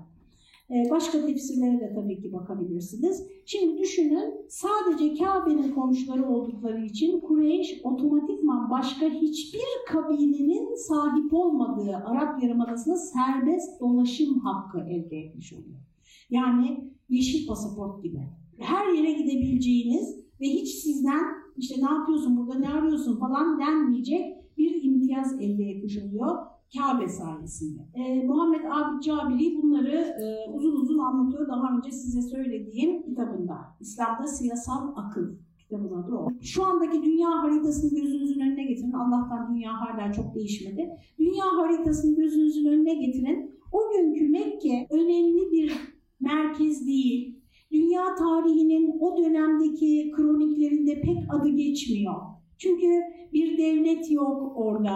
Başka tefsirlere de tabii ki bakabilirsiniz. Şimdi düşünün sadece Kabe'nin komşuları oldukları için Kureyş otomatikman başka hiçbir kabilenin sahip olmadığı Arap Yarımadası'na serbest dolaşım hakkı elde etmiş oluyor. Yani yeşil pasaport gibi. Her yere gidebileceğiniz ve hiç sizden işte ne yapıyorsun burada ne arıyorsun falan denmeyecek bir imtiyaz elde etmiş oluyor. Kabe sayesinde. Ee, Muhammed Abid Cabiri bunları e, uzun uzun anlatıyor. Daha önce size söylediğim kitabında. İslam'da Siyasal Akıl kitabın adı o. Şu andaki dünya haritasını gözünüzün önüne getirin. Allah'tan dünya hala çok değişmedi. Dünya haritasını gözünüzün önüne getirin. O günkü Mekke önemli bir merkez değil. Dünya tarihinin o dönemdeki kroniklerinde pek adı geçmiyor. Çünkü bir devlet yok orada,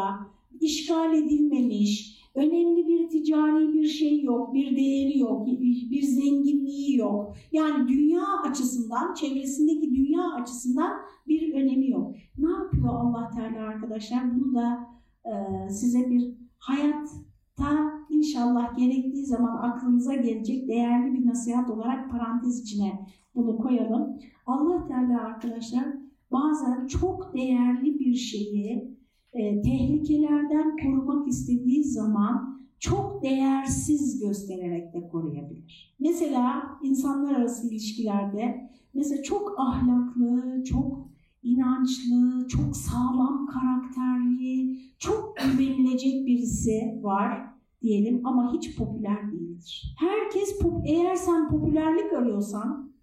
işgal edilmemiş, önemli bir ticari bir şey yok, bir değeri yok, bir, zenginliği yok. Yani dünya açısından, çevresindeki dünya açısından bir önemi yok. Ne yapıyor Allah Teala arkadaşlar? Bunu da e, size bir hayatta inşallah gerektiği zaman aklınıza gelecek değerli bir nasihat olarak parantez içine bunu koyalım. Allah Teala arkadaşlar bazen çok değerli bir şeyi e, tehlikelerden korumak istediği zaman çok değersiz göstererek de koruyabilir. Mesela insanlar arası ilişkilerde mesela çok ahlaklı, çok inançlı, çok sağlam karakterli, çok güvenilecek birisi var diyelim ama hiç popüler değildir. Herkes eğer sen popülerlik arıyorsan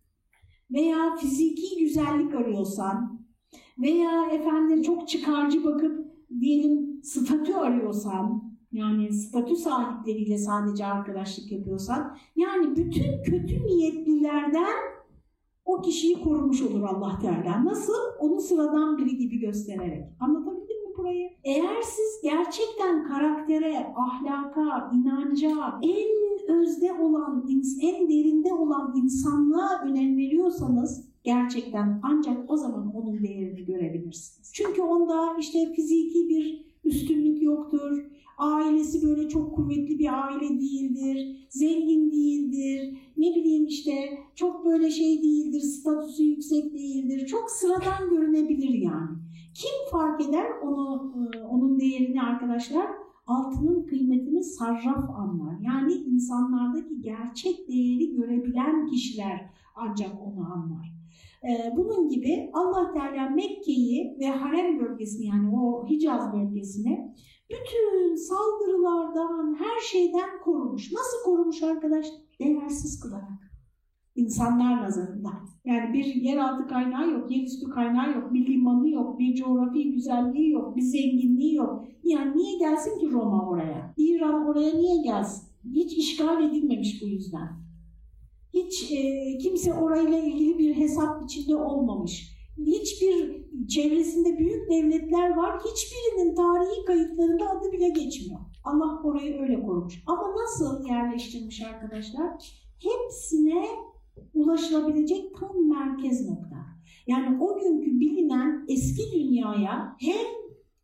veya fiziki güzellik arıyorsan veya efendim çok çıkarcı bakıp diyelim statü arıyorsan yani statü sahipleriyle sadece arkadaşlık yapıyorsan yani bütün kötü niyetlilerden o kişiyi korumuş olur Allah Teala. Nasıl? Onu sıradan biri gibi göstererek. Anlatabildim mi burayı? Eğer siz gerçekten karaktere, ahlaka, inanca, en özde olan, en derinde olan insanlığa önem veriyorsanız gerçekten ancak o zaman onun değerini görebilirsiniz. Çünkü onda işte fiziki bir üstünlük yoktur. Ailesi böyle çok kuvvetli bir aile değildir. Zengin değildir. Ne bileyim işte çok böyle şey değildir. Statüsü yüksek değildir. Çok sıradan görünebilir yani. Kim fark eder onu onun değerini arkadaşlar? Altının kıymetini sarraf anlar. Yani insanlardaki gerçek değeri görebilen kişiler ancak onu anlar. Bunun gibi Allah Teala Mekke'yi ve harem bölgesini yani o Hicaz bölgesini bütün saldırılardan, her şeyden korumuş. Nasıl korumuş arkadaş? Değersiz kılarak. İnsanlar nazarında. Yani bir yeraltı kaynağı yok, yerüstü kaynağı yok, bir limanı yok, bir coğrafi güzelliği yok, bir zenginliği yok. Yani niye gelsin ki Roma oraya? İran oraya niye gelsin? Hiç işgal edilmemiş bu yüzden. Hiç e, kimse orayla ilgili bir hesap içinde olmamış. Hiçbir çevresinde büyük devletler var. Hiçbirinin tarihi kayıtlarında adı bile geçmiyor. Allah orayı öyle korumuş. Ama nasıl yerleştirmiş arkadaşlar? Hepsine ulaşılabilecek tam merkez nokta. Yani o günkü bilinen eski dünyaya hem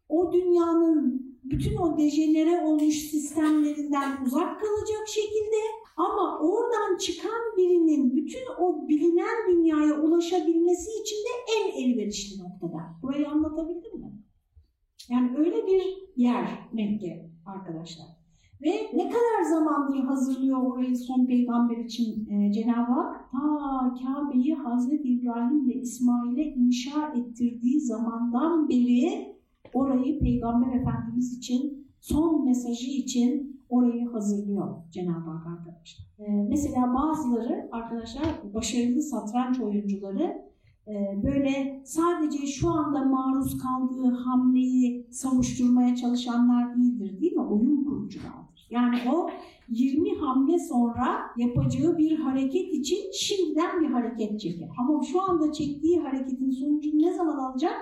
o dünyanın bütün o dejenere olmuş sistemlerinden uzak kalacak şekilde ama oradan çıkan birinin bütün o bilinen dünyaya ulaşabilmesi için de en elverişli noktada. Burayı anlatabildim mi? Yani öyle bir yer Mekke arkadaşlar. Ve ne kadar zamandır hazırlıyor orayı son peygamber için e, Cenab-ı Hak? Ta Kabe'yi Hazreti İbrahim ve İsmail'e inşa ettirdiği zamandan beri orayı Peygamber Efendimiz için, son mesajı için orayı hazırlıyor Cenab-ı Hak arkadaşlar. Ee, mesela bazıları arkadaşlar başarılı satranç oyuncuları e, böyle sadece şu anda maruz kaldığı hamleyi savuşturmaya çalışanlar değildir değil mi? Oyun kuruculardır. Yani o 20 hamle sonra yapacağı bir hareket için şimdiden bir hareket çeker. Ama şu anda çektiği hareketin sonucunu ne zaman alacak?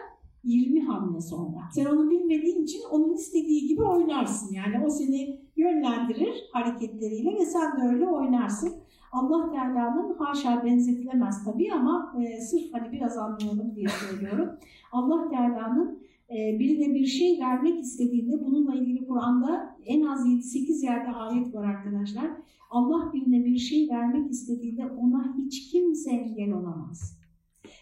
20 hamle sonra. Sen onu bilmediğin için onun istediği gibi oynarsın. Yani o seni yönlendirir hareketleriyle ve sen de öyle oynarsın. Allah Teala'nın haşa benzetilemez tabii ama e, sırf hani biraz anlayalım diye söylüyorum. Allah Teala'nın e, birine bir şey vermek istediğinde bununla ilgili Kur'an'da en az 7-8 yerde ayet var arkadaşlar. Allah birine bir şey vermek istediğinde ona hiç kimse engel olamaz.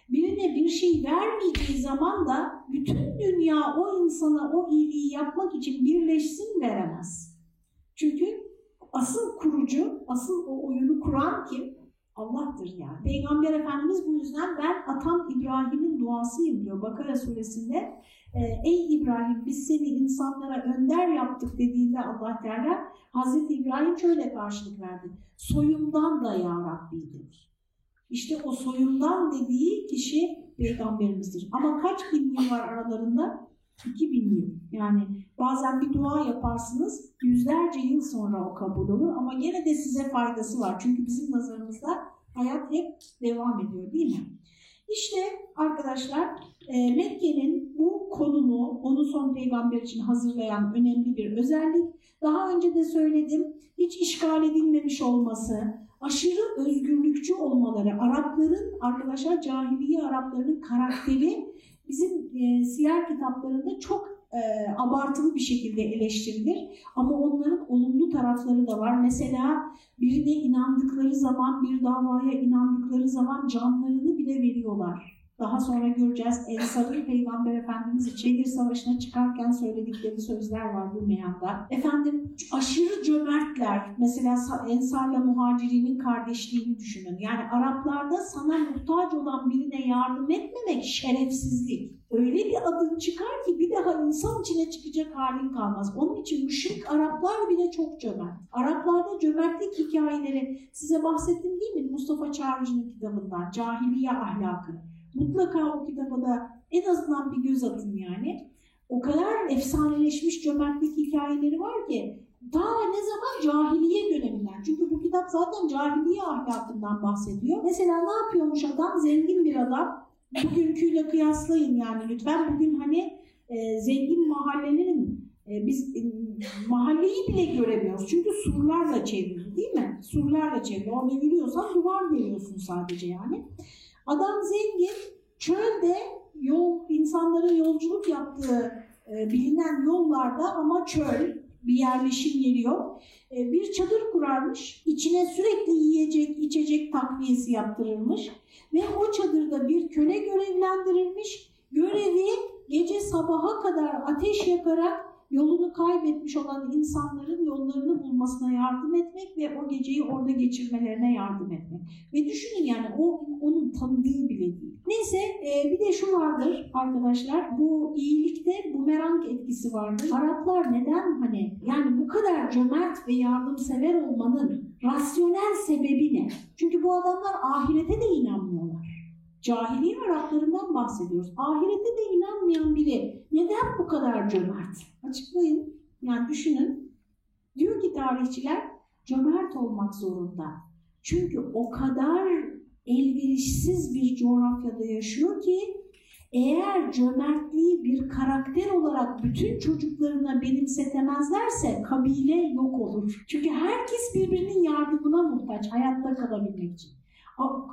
Birine bir şey vermeyeceği zaman da bütün dünya o insana o iyiliği yapmak için birleşsin veremez. Çünkü asıl kurucu, asıl o oyunu kuran kim? Allah'tır yani. Peygamber Efendimiz bu yüzden ben atam İbrahim'in duasıyım diyor Bakara suresinde. Ee, Ey İbrahim biz seni insanlara önder yaptık dediğinde Allah Teala Hazreti İbrahim şöyle karşılık verdi. Soyumdan da ya Rabbi demiş. İşte o soyumdan dediği kişi peygamberimizdir. Ama kaç bin yıl var aralarında? 2000 yıl. Yani bazen bir dua yaparsınız yüzlerce yıl sonra o kabul olur ama gene de size faydası var. Çünkü bizim nazarımızda hayat hep devam ediyor değil mi? İşte arkadaşlar e, Mekke'nin bu konumu onu son peygamber için hazırlayan önemli bir özellik. Daha önce de söyledim hiç işgal edilmemiş olması, aşırı özgürlükçü olmaları, Arapların arkadaşlar cahiliye Araplarının karakteri bizim e, siyer kitaplarında çok e, abartılı bir şekilde eleştirilir. Ama onların olumlu tarafları da var. Mesela birine inandıkları zaman, bir davaya inandıkları zaman canlarını bile veriyorlar. Daha sonra göreceğiz Ensar'ın Peygamber Efendimiz için Bedir Savaşı'na çıkarken söyledikleri sözler var bu meyanda. Efendim aşırı cömertler. Mesela Ensar'la Muhaciri'nin kardeşliğini düşünün. Yani Araplarda sana muhtaç olan birine yardım etmemek şerefsizlik. Öyle bir adın çıkar ki bir daha insan içine çıkacak halin kalmaz. Onun için müşrik Araplar bile çok cömert. Araplarda cömertlik hikayeleri size bahsettim değil mi? Mustafa Çağrıcı'nın kitabından Cahiliye Ahlakı. Mutlaka o kitaba da en azından bir göz atın yani. O kadar efsaneleşmiş cömertlik hikayeleri var ki daha ne zaman cahiliye döneminden. Çünkü bu kitap zaten cahiliye ahlakından bahsediyor. Mesela ne yapıyormuş adam? Zengin bir adam. Bugünküyle kıyaslayın yani lütfen. Bugün hani e, zengin mahallenin e, biz e, mahalleyi bile göremiyoruz. Çünkü surlarla çevrili değil mi? Surlarla çevrili. Orada yürüyorsan duvar görüyorsun sadece yani. Adam zengin, çölde yol, insanların yolculuk yaptığı e, bilinen yollarda ama çöl, bir yerleşim yeri yok. E, bir çadır kurarmış, içine sürekli yiyecek, içecek takviyesi yaptırılmış ve o çadırda bir köle görevlendirilmiş. Görevi gece sabaha kadar ateş yakarak yolunu kaybetmiş olan insanların yollarını bulmasına yardım etmek ve o geceyi orada geçirmelerine yardım etmek. Ve düşünün yani o onun tanıdığı bile değil. Neyse e, bir de şu vardır arkadaşlar bu iyilikte bumerang etkisi vardır. Araplar neden hani yani bu kadar cömert ve yardımsever olmanın rasyonel sebebi ne? Çünkü bu adamlar ahirete de inanmıyorlar. Cahiliye Araplarından bahsediyoruz. Ahirete de inanmayan biri neden bu kadar cömert? Açıklayın. Yani düşünün. Diyor ki tarihçiler cömert olmak zorunda. Çünkü o kadar elverişsiz bir coğrafyada yaşıyor ki eğer cömertliği bir karakter olarak bütün çocuklarına benimsetemezlerse kabile yok olur. Çünkü herkes birbirinin yardımına muhtaç hayatta kalabilmek için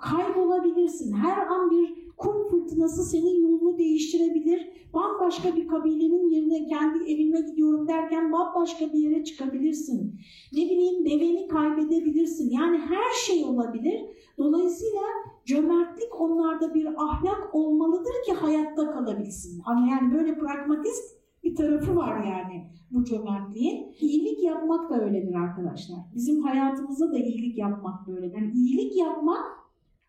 kaybolabilirsin. Her an bir kum fırtınası senin yolunu değiştirebilir. Bambaşka bir kabilenin yerine kendi evime gidiyorum derken bambaşka bir yere çıkabilirsin. Ne bileyim deveni kaybedebilirsin. Yani her şey olabilir. Dolayısıyla cömertlik onlarda bir ahlak olmalıdır ki hayatta kalabilsin. Yani böyle pragmatist bir tarafı var yani bu cömertliğin. İyilik yapmak da öyledir arkadaşlar. Bizim hayatımızda da iyilik yapmak böyledir. Yani iyilik yapmak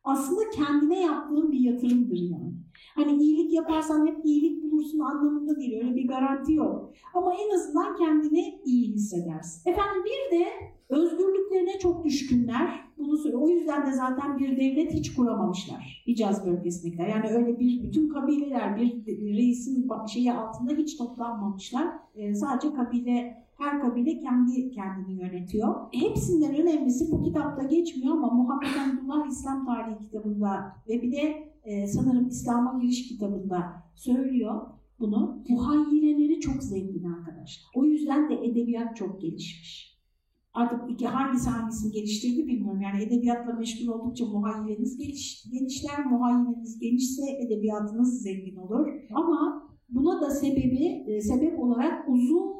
aslında kendine yaptığın bir yatırımdır yani. Hani iyilik yaparsan hep iyilik bulursun anlamında değil. Öyle bir garanti yok. Ama en azından kendini iyi hissedersin. Efendim bir de özgürlüklerine çok düşkünler. Söylüyor. O yüzden de zaten bir devlet hiç kuramamışlar. Hicaz bölgesinde. Yani öyle bir bütün kabileler bir reisin şeyi altında hiç toplanmamışlar. Ee, sadece kabile her kabile kendi kendini yönetiyor. Hepsinden önemlisi bu kitapta geçmiyor ama Muhammed Abdullah İslam Tarihi kitabında ve bir de e, sanırım İslam'a giriş kitabında söylüyor bunu. Muhayyileleri çok zengin arkadaşlar. O yüzden de edebiyat çok gelişmiş. Artık iki, hangisi hangisini geliştirdi bilmiyorum. Yani edebiyatla meşgul oldukça muhayyileniz geniş, genişler, muhayyileniz genişse edebiyatınız zengin olur. Ama buna da sebebi, e, sebep olarak uzun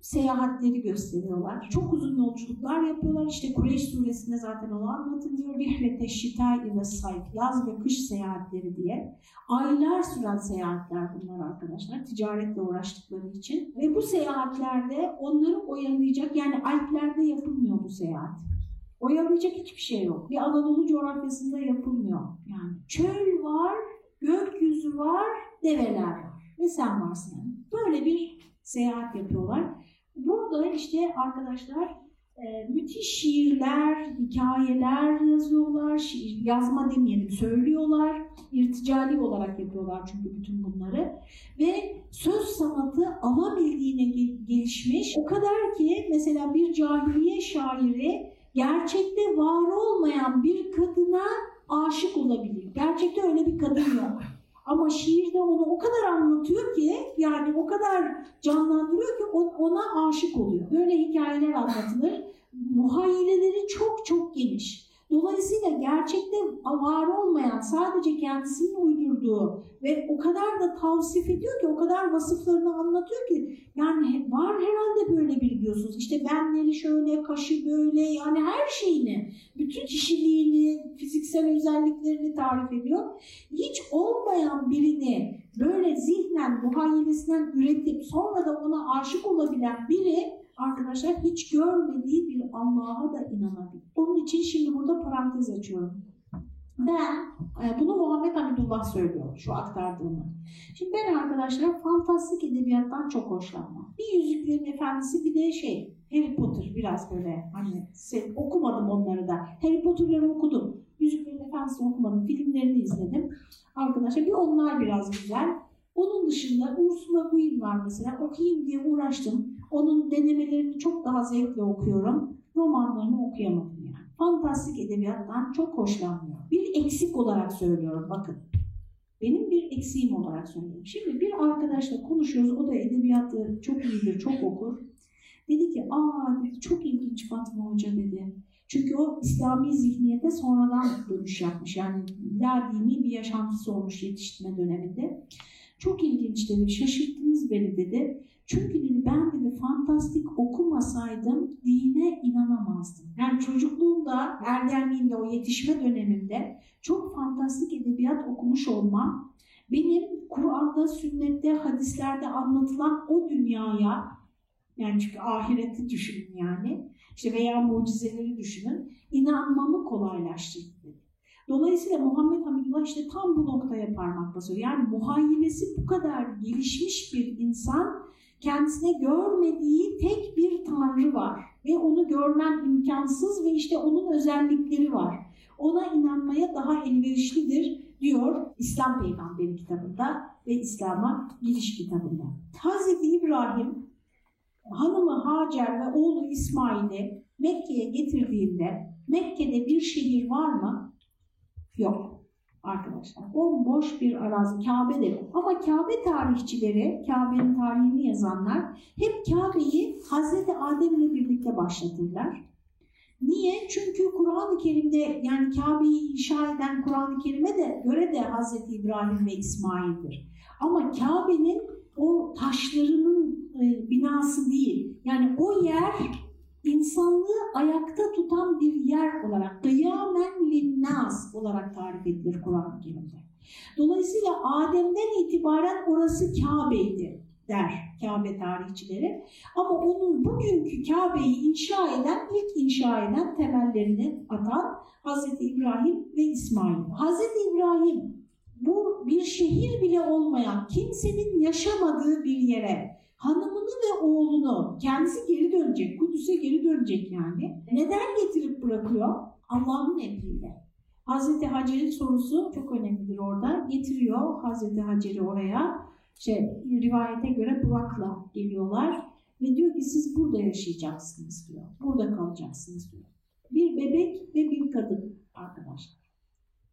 seyahatleri gösteriyorlar. Çok uzun yolculuklar yapıyorlar. İşte Kureyş suresinde zaten onu anlatılıyor. Rihlete şitai ve sayf, yaz ve kış seyahatleri diye. Aylar süren seyahatler bunlar arkadaşlar. Ticaretle uğraştıkları için. Ve bu seyahatlerde onları oyalayacak, yani Alplerde yapılmıyor bu seyahat. Oyalayacak hiçbir şey yok. Bir Anadolu coğrafyasında yapılmıyor. Yani çöl var, gökyüzü var, develer var. Ve sen varsın. Böyle bir seyahat yapıyorlar. Burada işte arkadaşlar e, müthiş şiirler, hikayeler yazıyorlar, şiir, yazma demeyelim söylüyorlar, irticali olarak yapıyorlar çünkü bütün bunları ve söz sanatı alabildiğine gelişmiş. O kadar ki mesela bir cahiliye şairi gerçekte var olmayan bir kadına aşık olabilir. Gerçekte öyle bir kadın yok. Ama şiirde onu o kadar anlatıyor ki yani o kadar canlandırıyor ki ona aşık oluyor. Böyle hikayeler anlatılır. Muhayyileleri çok çok geniş. Dolayısıyla gerçekte var olmayan, sadece kendisinin uydurduğu ve o kadar da tavsif ediyor ki, o kadar vasıflarını anlatıyor ki, yani var herhalde böyle bir diyorsunuz. İşte benleri şöyle, kaşı böyle, yani her şeyini, bütün kişiliğini, fiziksel özelliklerini tarif ediyor. Hiç olmayan birini böyle zihnen, muhayyilesinden üretip sonra da ona aşık olabilen biri arkadaşlar hiç görmediği bir Allah'a da inanabilir. Onun için şimdi burada parantez açıyorum. Ben, e, bunu Muhammed Hamidullah söylüyor şu aktardığımı. Şimdi ben arkadaşlar fantastik edebiyattan çok hoşlanmam. Bir Yüzüklerin Efendisi bir de şey, Harry Potter biraz böyle hani okumadım onları da. Harry Potter'ları okudum. Yüzüklerin Efendisi'ni okumadım. Filmlerini izledim. Arkadaşlar bir onlar biraz güzel. Onun dışında Ursula Guin var mesela. Okuyayım diye uğraştım. Onun denemelerini çok daha zevkle okuyorum. Romanlarını okuyamadım yani. Fantastik edebiyattan çok hoşlanmıyor. Bir eksik olarak söylüyorum bakın. Benim bir eksiğim olarak söylüyorum. Şimdi bir arkadaşla konuşuyoruz. O da edebiyatı çok iyidir, çok okur. Dedi ki, aa çok ilginç Fatma Hoca dedi. Çünkü o İslami zihniyete sonradan dönüş yapmış. Yani la dini bir yaşantısı olmuş yetiştirme döneminde. Çok ilginç dedi, şaşırttınız beni dedi. Çünkü dedi ben dedi fantastik okumasaydım dine inanamazdım. Yani çocukluğumda, ergenliğimde, o yetişme döneminde çok fantastik edebiyat okumuş olmam benim Kur'an'da, sünnette, hadislerde anlatılan o dünyaya yani çünkü ahireti düşünün yani işte veya mucizeleri düşünün inanmamı kolaylaştırdı. Dolayısıyla Muhammed Hamidullah işte tam bu noktaya parmak basıyor. Yani muhayyilesi bu kadar gelişmiş bir insan kendisine görmediği tek bir tanrı var. Ve onu görmen imkansız ve işte onun özellikleri var. Ona inanmaya daha elverişlidir diyor İslam Peygamberi kitabında ve İslam'a giriş kitabında. Hazreti İbrahim hanımı Hacer ve oğlu İsmail'i Mekke'ye getirdiğinde Mekke'de bir şehir var mı? Yok arkadaşlar. Bomboş bir arazi. Kabe de yok. Ama Kabe tarihçileri, Kabe'nin tarihini yazanlar hep Kabe'yi Hazreti Adem ile birlikte başlatırlar. Niye? Çünkü Kur'an-ı Kerim'de yani Kabe'yi inşa eden Kur'an-ı Kerim'e de göre de Hazreti İbrahim ve İsmail'dir. Ama Kabe'nin o taşlarının e, binası değil. Yani o yer insanlığı ayakta tutan bir yer olarak kıyamen linnas olarak tarif edilir Kur'an-ı Kerim'de. Dolayısıyla Adem'den itibaren orası Kabe'ydi der Kabe tarihçileri. Ama onun bugünkü Kabe'yi inşa eden, ilk inşa eden temellerini atan Hazreti İbrahim ve İsmail. Hazreti İbrahim bu bir şehir bile olmayan, kimsenin yaşamadığı bir yere hanımını ve oğlunu kendisi geri dönecek, Kudüs'e geri dönecek yani. Neden getirip bırakıyor? Allah'ın emriyle. Hazreti Hacer'in sorusu çok önemlidir orada. Getiriyor Hazreti Hacer'i oraya. Şey, rivayete göre Burak'la geliyorlar ve diyor ki siz burada yaşayacaksınız diyor. Burada kalacaksınız diyor. Bir bebek ve bir kadın arkadaşlar.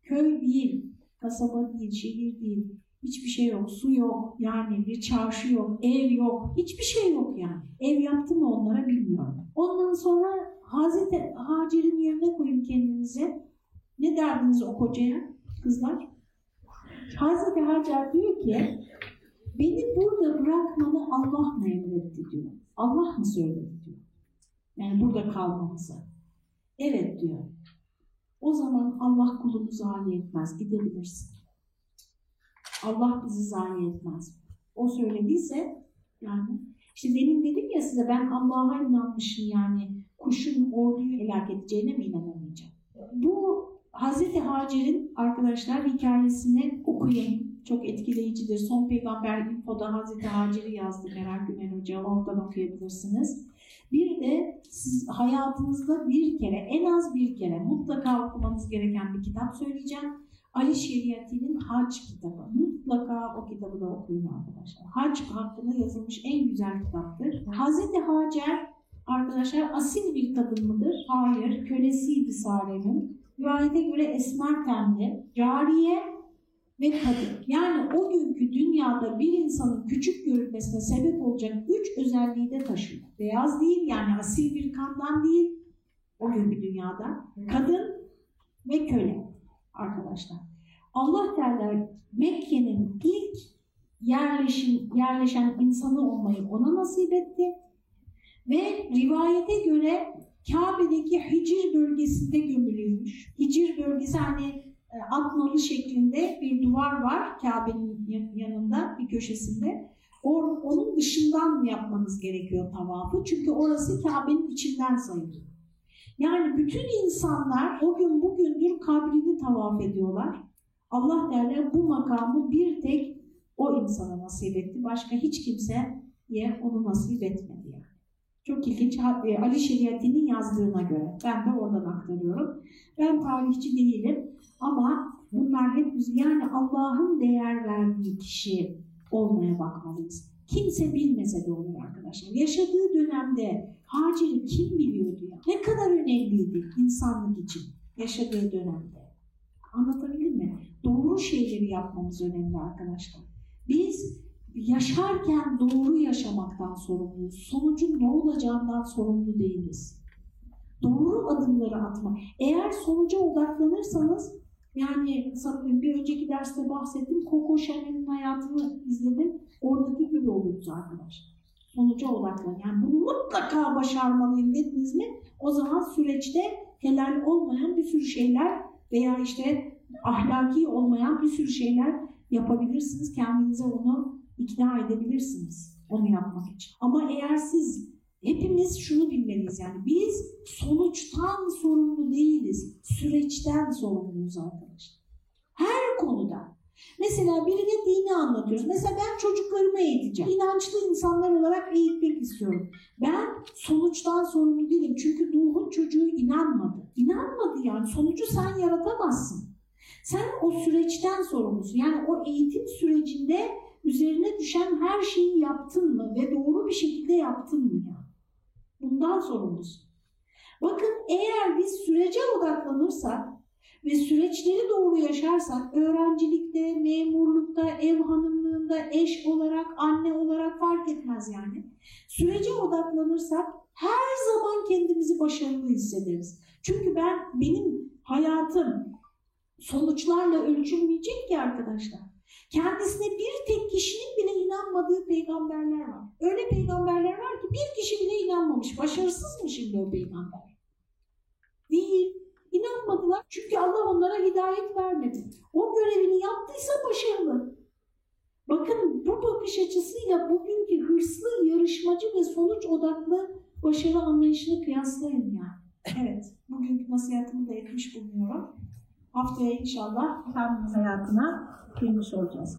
Köy değil, kasaba değil, şehir değil. Hiçbir şey yok, su yok, yani bir çarşı yok, ev yok, hiçbir şey yok yani. Ev yaptı mı onlara bilmiyorum. Ondan sonra Hazreti Hacer'in yerine koyun kendinize. Ne derdiniz o kocaya kızlar? Hazreti Hacer diyor ki, beni burada bırakmanı Allah mı emretti diyor. Allah mı söyledi diyor. Yani burada kalmamızı. Evet diyor. O zaman Allah kulunu zayi etmez, gidebilirsin. Allah bizi zayi etmez. O söylediyse yani işte demin dedim ya size ben Allah'a inanmışım yani kuşun orduyu helak edeceğine mi inanamayacağım? Bu Hazreti Hacer'in arkadaşlar hikayesini okuyun. Çok etkileyicidir. Son Peygamber Info'da Hazreti Hacer'i yazdı Meral Güner Hoca. Oradan okuyabilirsiniz. Bir de siz hayatınızda bir kere, en az bir kere mutlaka okumanız gereken bir kitap söyleyeceğim. Ali Şeriati'nin Hac kitabı. Mutlaka o kitabı da okuyun arkadaşlar. Hac hakkında yazılmış en güzel kitaptır. Hazreti Hacer arkadaşlar asil bir kadın mıdır? Hayır. Kölesiydi Sare'nin. Rivayete göre esmer tenli, cariye ve kadın. Yani o günkü dünyada bir insanın küçük görülmesine sebep olacak üç özelliği de taşıyor. Beyaz değil yani asil bir kandan değil o günkü dünyada. Kadın ve köle arkadaşlar. Allah Teala Mekke'nin ilk yerleşim, yerleşen insanı olmayı ona nasip etti. Ve rivayete göre Kabe'deki Hicr bölgesinde gömülüymüş. Hicr bölgesi hani e, atmalı şeklinde bir duvar var Kabe'nin yan- yanında bir köşesinde. Onun dışından yapmanız gerekiyor tavafı. Çünkü orası Kabe'nin içinden sayılıyor. Yani bütün insanlar o gün bugündür kabrini tavaf ediyorlar. Allah Teala bu makamı bir tek o insana nasip etti. Başka hiç kimseye onu nasip etmedi yani. Çok ilginç. E, Ali Şeriati'nin yazdığına göre. Ben de oradan aktarıyorum. Ben tarihçi değilim ama bunlar hep yani Allah'ın değer verdiği kişi olmaya bakmalıyız. Kimse bilmese de olur arkadaşlar. Yaşadığı dönemde Hacer'i kim biliyordu ya? Ne kadar önemliydi insanlık için yaşadığı dönemde. Anlatabildim mi? Doğru şeyleri yapmamız önemli arkadaşlar. Biz yaşarken doğru yaşamaktan sorumluyuz. Sonucun ne olacağından sorumlu değiliz. Doğru adımları atma. Eğer sonuca odaklanırsanız yani bir önceki derste bahsettim. Coco Chanel'in hayatını izledim. Oradaki gibi oluruz arkadaşlar. Sonuca odaklan. Yani bunu mutlaka başarmalıyım dediniz mi? O zaman süreçte helal olmayan bir sürü şeyler veya işte ahlaki olmayan bir sürü şeyler yapabilirsiniz. Kendinize onu ikna edebilirsiniz onu yapmak için. Ama eğer siz hepimiz şunu bilmeliyiz yani biz sonuçtan sorumlu değiliz. Süreçten sorumluyuz arkadaşlar. Her konuda. Mesela birine dini anlatıyoruz. Mesela ben çocuklarımı eğiteceğim. İnançlı insanlar olarak eğitmek istiyorum. Ben sonuçtan sorumlu değilim. Çünkü Nuh'un çocuğu inanmadı. İnanmadı yani. Sonucu sen yaratamazsın. Sen o süreçten sorumlusun. Yani o eğitim sürecinde üzerine düşen her şeyi yaptın mı ve doğru bir şekilde yaptın mı ya? Bundan sorumlusun. Bakın eğer biz sürece odaklanırsak ve süreçleri doğru yaşarsak öğrencilikte, memurlukta, ev hanımlığında, eş olarak, anne olarak fark etmez yani. Sürece odaklanırsak her zaman kendimizi başarılı hissederiz. Çünkü ben benim hayatım sonuçlarla ölçülmeyecek ki arkadaşlar. Kendisine bir tek kişinin bile inanmadığı peygamberler var. Öyle peygamberler var ki bir kişi bile inanmamış. Başarısız mı şimdi o peygamber? Değil. İnanmadılar. Çünkü Allah onlara hidayet vermedi. O görevini yaptıysa başarılı. Bakın bu bakış açısıyla bugünkü hırslı, yarışmacı ve sonuç odaklı başarı anlayışını kıyaslayın yani. Evet, bugünkü nasihatimi de etmiş bulunuyorum. Haftaya inşallah hem hayatına girmiş olacağız.